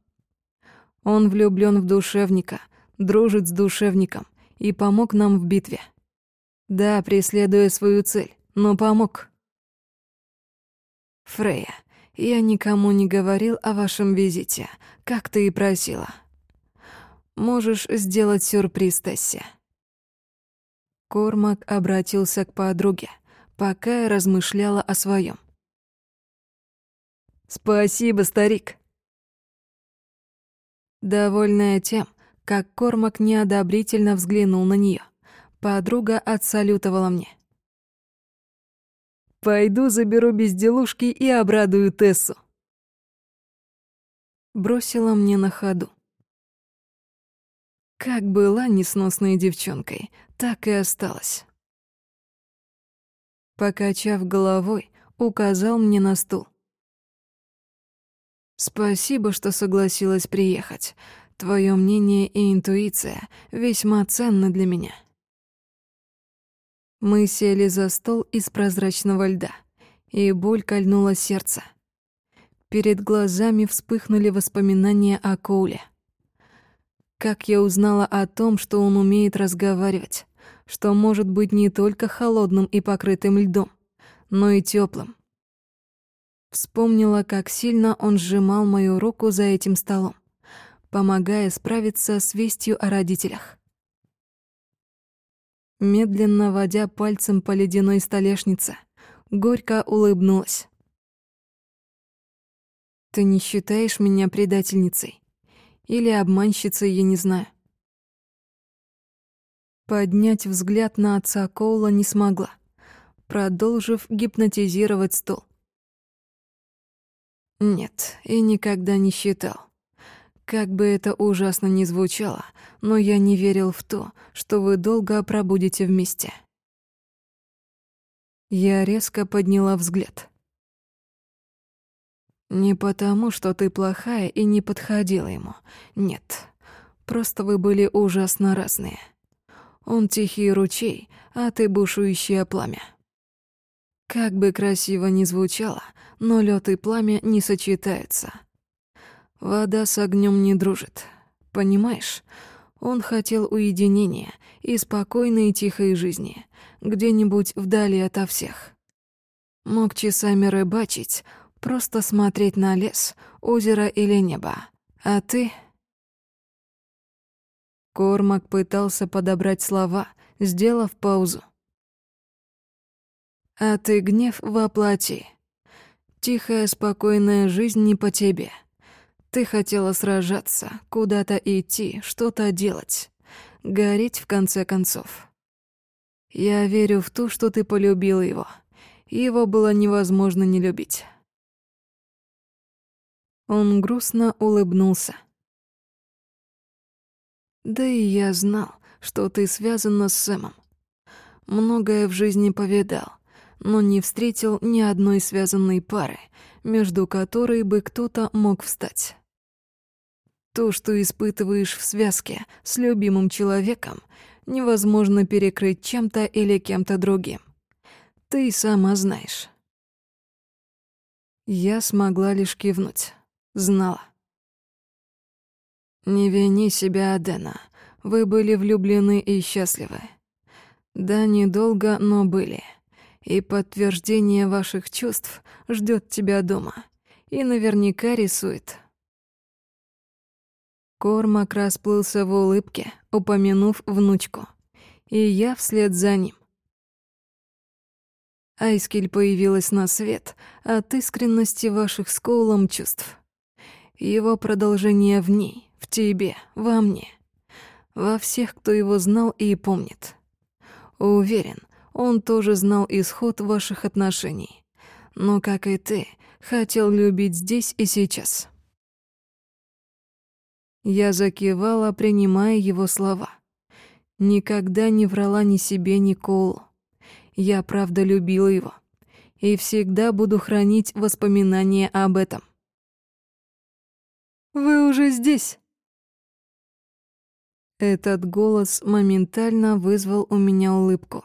Он влюблён в душевника, дружит с душевником и помог нам в битве. Да, преследуя свою цель, но помог. Фрея, я никому не говорил о вашем визите, как ты и просила. Можешь сделать сюрприз Тессе. Кормак обратился к подруге, пока я размышляла о своем. «Спасибо, старик!» Довольная тем, как Кормак неодобрительно взглянул на нее, подруга отсалютовала мне. «Пойду заберу безделушки и обрадую Тессу». Бросила мне на ходу. Как была несносной девчонкой, так и осталась. Покачав головой, указал мне на стул. «Спасибо, что согласилась приехать. Твое мнение и интуиция весьма ценны для меня». Мы сели за стол из прозрачного льда, и боль кольнула сердце. Перед глазами вспыхнули воспоминания о Коуле. Как я узнала о том, что он умеет разговаривать, что может быть не только холодным и покрытым льдом, но и теплым. Вспомнила, как сильно он сжимал мою руку за этим столом, помогая справиться с вестью о родителях. Медленно водя пальцем по ледяной столешнице, горько улыбнулась. «Ты не считаешь меня предательницей? Или обманщицей, я не знаю?» Поднять взгляд на отца Коула не смогла, продолжив гипнотизировать стол. Нет, и никогда не считал. Как бы это ужасно ни звучало, но я не верил в то, что вы долго пробудете вместе. Я резко подняла взгляд. Не потому, что ты плохая и не подходила ему. Нет, просто вы были ужасно разные. Он тихий ручей, а ты бушующее пламя. Как бы красиво ни звучало, но лед и пламя не сочетаются. Вода с огнем не дружит. Понимаешь? Он хотел уединения и спокойной и тихой жизни, где-нибудь вдали ото всех. Мог часами рыбачить, просто смотреть на лес, озеро или небо. А ты Кормак пытался подобрать слова, сделав паузу. «А ты гнев воплоти. Тихая, спокойная жизнь не по тебе. Ты хотела сражаться, куда-то идти, что-то делать, гореть в конце концов. Я верю в то, что ты полюбила его. Его было невозможно не любить». Он грустно улыбнулся. Да и я знал, что ты связана с Сэмом. Многое в жизни повидал, но не встретил ни одной связанной пары, между которой бы кто-то мог встать. То, что испытываешь в связке с любимым человеком, невозможно перекрыть чем-то или кем-то другим. Ты сама знаешь. Я смогла лишь кивнуть. Знала. Не вини себя, Адена. Вы были влюблены и счастливы. Да, недолго, но были. И подтверждение ваших чувств ждет тебя дома. И наверняка рисует. Кормак расплылся в улыбке, упомянув внучку. И я вслед за ним. Айскель появилась на свет от искренности ваших с чувств. Его продолжение в ней, в тебе, во мне. Во всех, кто его знал и помнит. Уверен, он тоже знал исход ваших отношений. Но, как и ты, хотел любить здесь и сейчас. Я закивала, принимая его слова. Никогда не врала ни себе, ни Коулу. Я правда любила его. И всегда буду хранить воспоминания об этом. «Вы уже здесь?» Этот голос моментально вызвал у меня улыбку,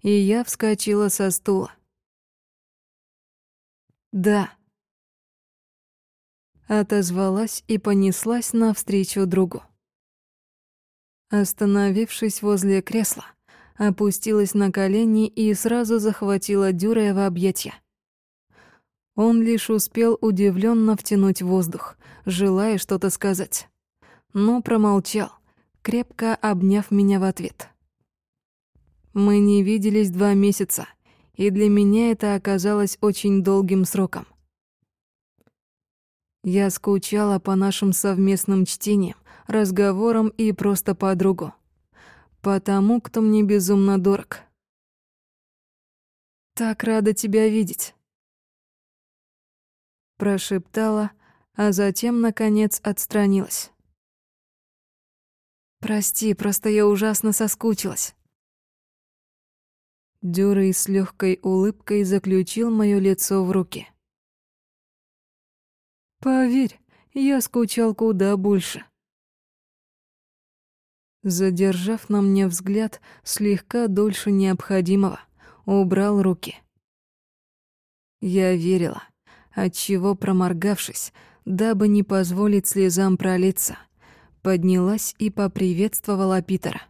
и я вскочила со стула. «Да». Отозвалась и понеслась навстречу другу. Остановившись возле кресла, опустилась на колени и сразу захватила Дюрея в объятья. Он лишь успел удивленно втянуть воздух, желая что-то сказать, но промолчал, крепко обняв меня в ответ. Мы не виделись два месяца, и для меня это оказалось очень долгим сроком. Я скучала по нашим совместным чтениям, разговорам и просто по другу по тому, кто мне безумно дорог. «Так рада тебя видеть», — прошептала, а затем, наконец, отстранилась. «Прости, просто я ужасно соскучилась». Дюрей с легкой улыбкой заключил мое лицо в руки. «Поверь, я скучал куда больше» задержав на мне взгляд слегка дольше необходимого, убрал руки. Я верила, отчего, проморгавшись, дабы не позволить слезам пролиться, поднялась и поприветствовала Питера.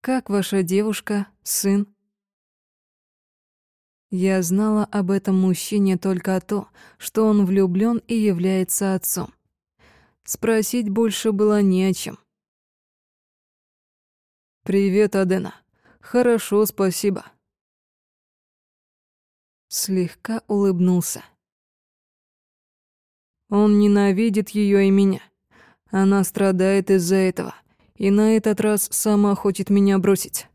«Как ваша девушка, сын?» Я знала об этом мужчине только то, что он влюблён и является отцом. Спросить больше было не о чем. «Привет, Адена. Хорошо, спасибо». Слегка улыбнулся. Он ненавидит ее и меня. Она страдает из-за этого, и на этот раз сама хочет меня бросить.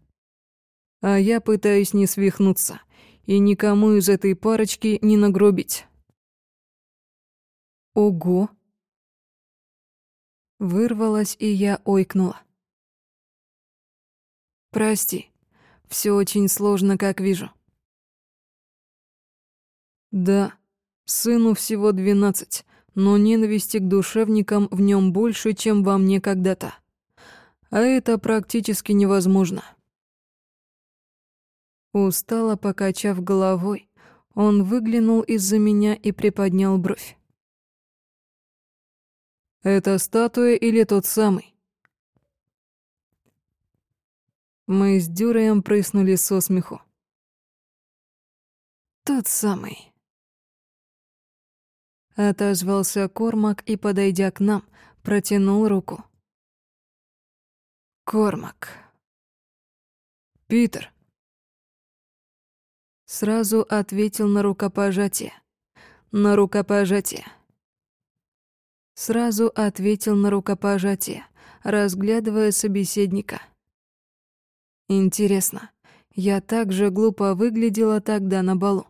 А я пытаюсь не свихнуться и никому из этой парочки не нагробить. Ого! Вырвалась, и я ойкнула. «Прости, все очень сложно, как вижу». «Да, сыну всего двенадцать, но ненависти к душевникам в нем больше, чем во мне когда-то. А это практически невозможно». Устало покачав головой, он выглянул из-за меня и приподнял бровь. Это статуя или тот самый? Мы с Дюреем прыснули со смеху. Тот самый. Отозвался Кормак и, подойдя к нам, протянул руку. Кормак. Питер. Сразу ответил на рукопожатие. На рукопожатие. Сразу ответил на рукопожатие, разглядывая собеседника. Интересно, я так же глупо выглядела тогда на балу.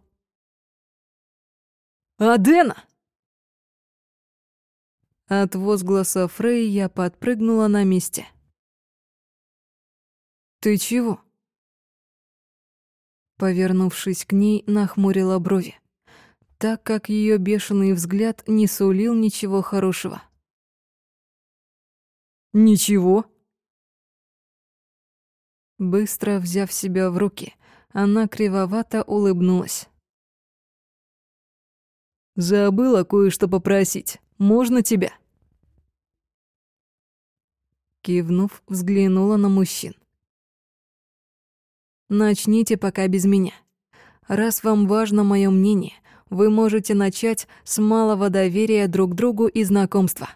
«Адена!» От возгласа Фрей я подпрыгнула на месте. «Ты чего?» Повернувшись к ней, нахмурила брови, так как ее бешеный взгляд не сулил ничего хорошего. «Ничего?» Быстро взяв себя в руки, она кривовато улыбнулась. «Забыла кое-что попросить. Можно тебя?» Кивнув, взглянула на мужчин. Начните пока без меня. Раз вам важно мое мнение, вы можете начать с малого доверия друг другу и знакомства.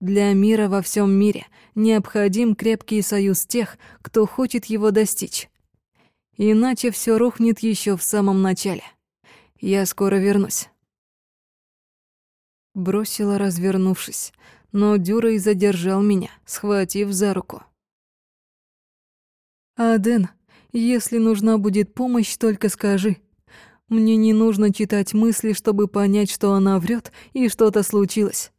Для мира во всем мире необходим крепкий союз тех, кто хочет его достичь. Иначе все рухнет еще в самом начале. Я скоро вернусь. Бросила, развернувшись, но Дюрей задержал меня, схватив за руку. «Аден, если нужна будет помощь, только скажи. Мне не нужно читать мысли, чтобы понять, что она врет и что-то случилось.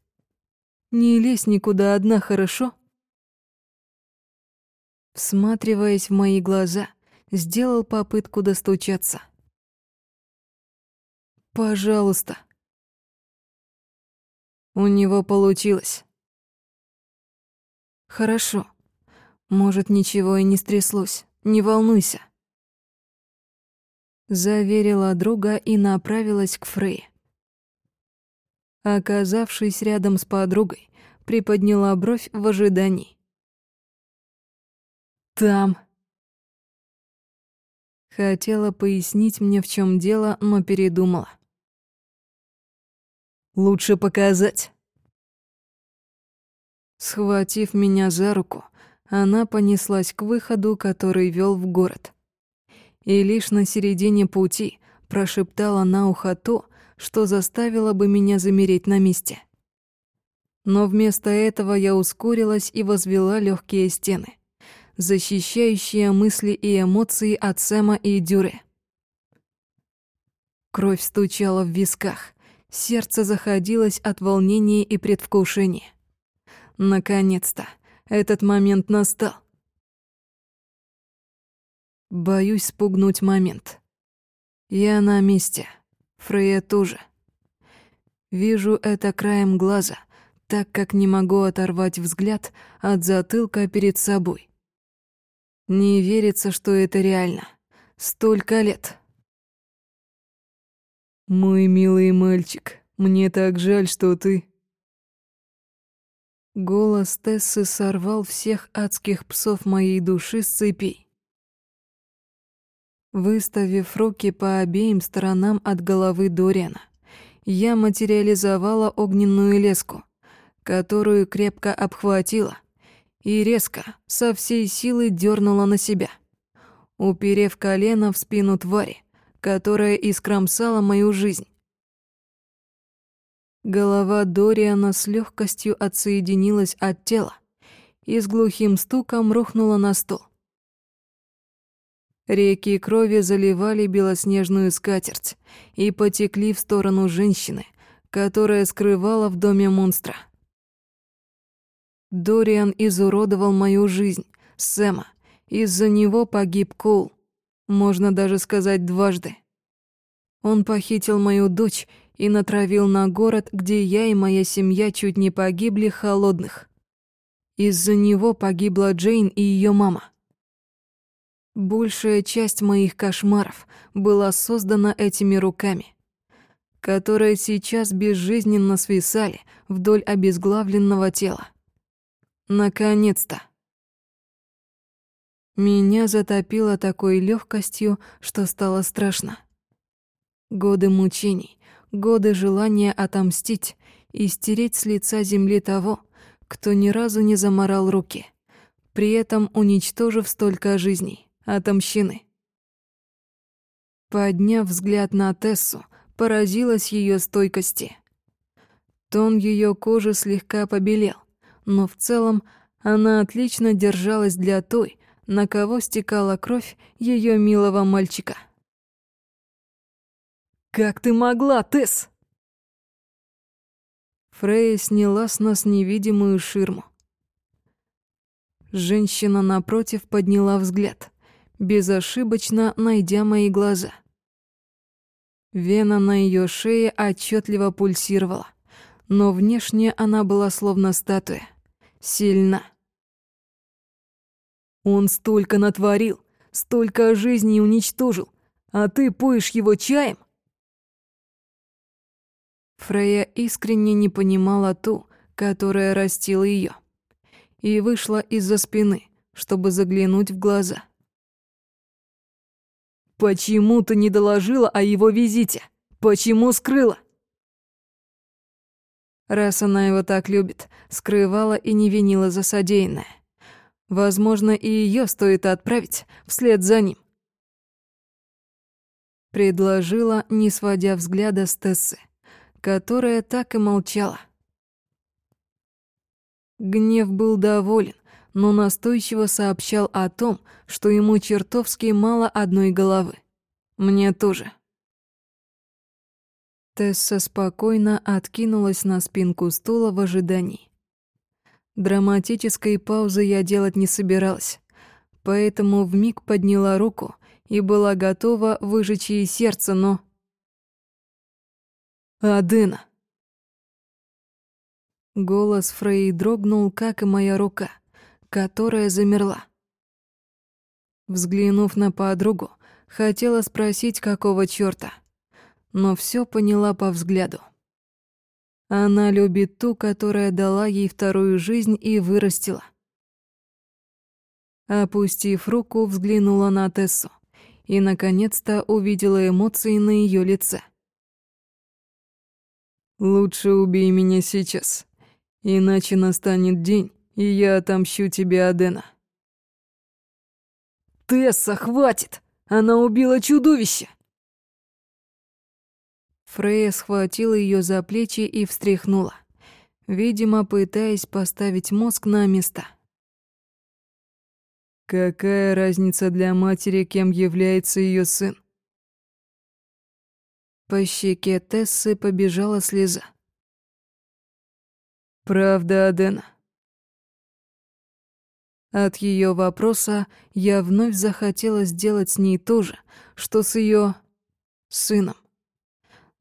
Не лезь никуда одна, хорошо?» Всматриваясь в мои глаза, сделал попытку достучаться. «Пожалуйста». У него получилось. «Хорошо. Может, ничего и не стряслось. Не волнуйся. Заверила друга и направилась к Фрей. Оказавшись рядом с подругой, приподняла бровь в ожидании. «Там...» Хотела пояснить мне, в чем дело, но передумала. «Лучше показать». Схватив меня за руку, она понеслась к выходу, который вел в город. И лишь на середине пути прошептала на ухо то, что заставило бы меня замереть на месте. Но вместо этого я ускорилась и возвела легкие стены, защищающие мысли и эмоции от Сэма и Дюре. Кровь стучала в висках, сердце заходилось от волнения и предвкушения. Наконец-то этот момент настал. Боюсь спугнуть момент. Я на месте. Фрея тоже. Вижу это краем глаза, так как не могу оторвать взгляд от затылка перед собой. Не верится, что это реально. Столько лет. Мой милый мальчик, мне так жаль, что ты... Голос Тессы сорвал всех адских псов моей души с цепей. Выставив руки по обеим сторонам от головы Дориана, я материализовала огненную леску, которую крепко обхватила и резко, со всей силы дернула на себя, уперев колено в спину твари, которая искромсала мою жизнь. Голова Дориана с легкостью отсоединилась от тела и с глухим стуком рухнула на стол. Реки крови заливали белоснежную скатерть и потекли в сторону женщины, которая скрывала в доме монстра. Дориан изуродовал мою жизнь, Сэма. Из-за него погиб Коул. Можно даже сказать дважды. Он похитил мою дочь и натравил на город, где я и моя семья чуть не погибли холодных. Из-за него погибла Джейн и ее мама. Большая часть моих кошмаров была создана этими руками, которые сейчас безжизненно свисали вдоль обезглавленного тела. Наконец-то. Меня затопило такой легкостью, что стало страшно. Годы мучений, годы желания отомстить и стереть с лица земли того, кто ни разу не заморал руки, при этом уничтожив столько жизней, отомщены. Подняв взгляд на Тессу, поразилась ее стойкости. Тон ее кожи слегка побелел, но в целом она отлично держалась для той, на кого стекала кровь ее милого мальчика. «Как ты могла, Тесс?» Фрея сняла с нас невидимую ширму. Женщина напротив подняла взгляд, безошибочно найдя мои глаза. Вена на ее шее отчетливо пульсировала, но внешне она была словно статуя, сильна. Он столько натворил, столько жизней уничтожил, а ты поешь его чаем? Фрея искренне не понимала ту, которая растила ее, и вышла из-за спины, чтобы заглянуть в глаза. «Почему ты не доложила о его визите? Почему скрыла?» Раз она его так любит, скрывала и не винила за содеянное. Возможно, и ее стоит отправить вслед за ним. Предложила, не сводя взгляда с Тессы, которая так и молчала. Гнев был доволен, но настойчиво сообщал о том, что ему чертовски мало одной головы. Мне тоже. Тесса спокойно откинулась на спинку стула в ожидании. Драматической паузы я делать не собиралась, поэтому вмиг подняла руку и была готова выжечь ей сердце, но... «Адена!» Голос Фрей дрогнул, как и моя рука, которая замерла. Взглянув на подругу, хотела спросить, какого чёрта, но всё поняла по взгляду. Она любит ту, которая дала ей вторую жизнь и вырастила. Опустив руку, взглянула на Тессу и, наконец-то, увидела эмоции на ее лице. «Лучше убей меня сейчас, иначе настанет день, и я отомщу тебе Адена». «Тесса, хватит! Она убила чудовище!» Фрея схватила ее за плечи и встряхнула, видимо, пытаясь поставить мозг на место. Какая разница для матери, кем является ее сын? По щеке Тессы побежала слеза. Правда, Адена? От ее вопроса я вновь захотела сделать с ней то же, что с ее сыном.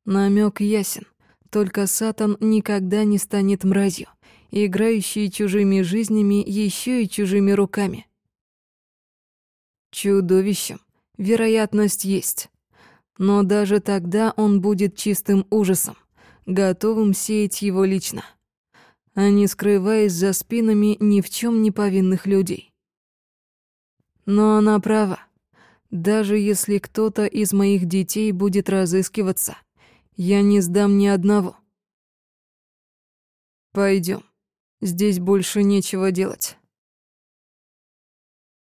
Намек ясен, только Сатан никогда не станет мразью, играющей чужими жизнями еще и чужими руками. Чудовищем вероятность есть, но даже тогда он будет чистым ужасом, готовым сеять его лично, а не скрываясь за спинами ни в чем не повинных людей. Но она права. Даже если кто-то из моих детей будет разыскиваться, я не сдам ни одного. Пойдем. Здесь больше нечего делать.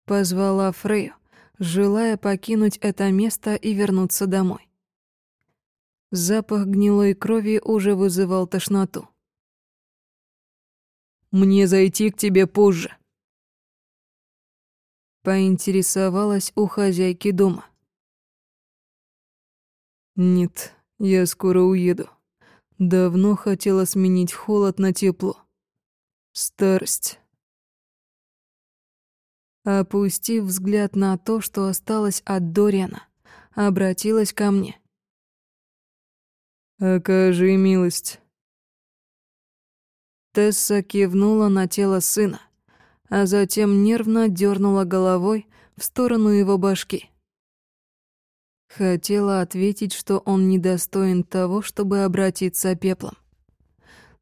Позвала Фрею, желая покинуть это место и вернуться домой. Запах гнилой крови уже вызывал тошноту. «Мне зайти к тебе позже», поинтересовалась у хозяйки дома. «Нет, я скоро уеду. Давно хотела сменить холод на тепло. Старость. Опустив взгляд на то, что осталось от Дориана, обратилась ко мне. «Окажи милость». Тесса кивнула на тело сына, а затем нервно дернула головой в сторону его башки. Хотела ответить, что он недостоин того, чтобы обратиться пеплом.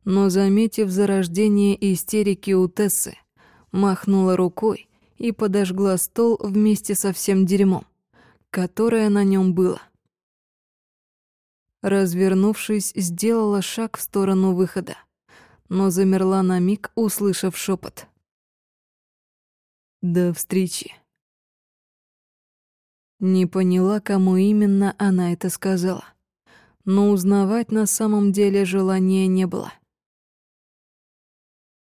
Но, заметив зарождение истерики у Тессы, махнула рукой и подожгла стол вместе со всем дерьмом, которое на нем было. Развернувшись, сделала шаг в сторону выхода, но замерла на миг, услышав шепот. «До встречи». Не поняла, кому именно она это сказала. Но узнавать на самом деле желания не было.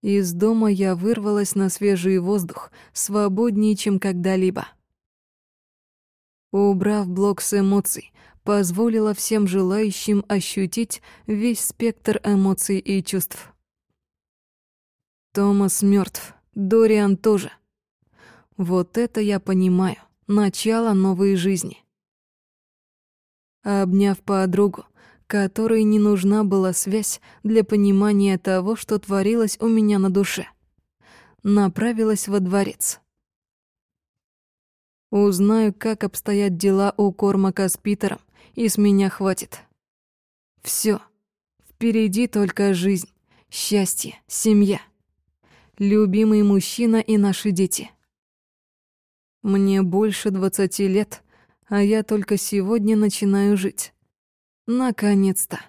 Из дома я вырвалась на свежий воздух, свободнее, чем когда-либо. Убрав блок с эмоций, позволила всем желающим ощутить весь спектр эмоций и чувств. Томас мертв, Дориан тоже. Вот это я понимаю. Начало новой жизни. Обняв подругу, которой не нужна была связь для понимания того, что творилось у меня на душе, направилась во дворец. Узнаю, как обстоят дела у Кормака с Питером, и с меня хватит. Все. Впереди только жизнь, счастье, семья. Любимый мужчина и наши дети. Мне больше двадцати лет, а я только сегодня начинаю жить. Наконец-то.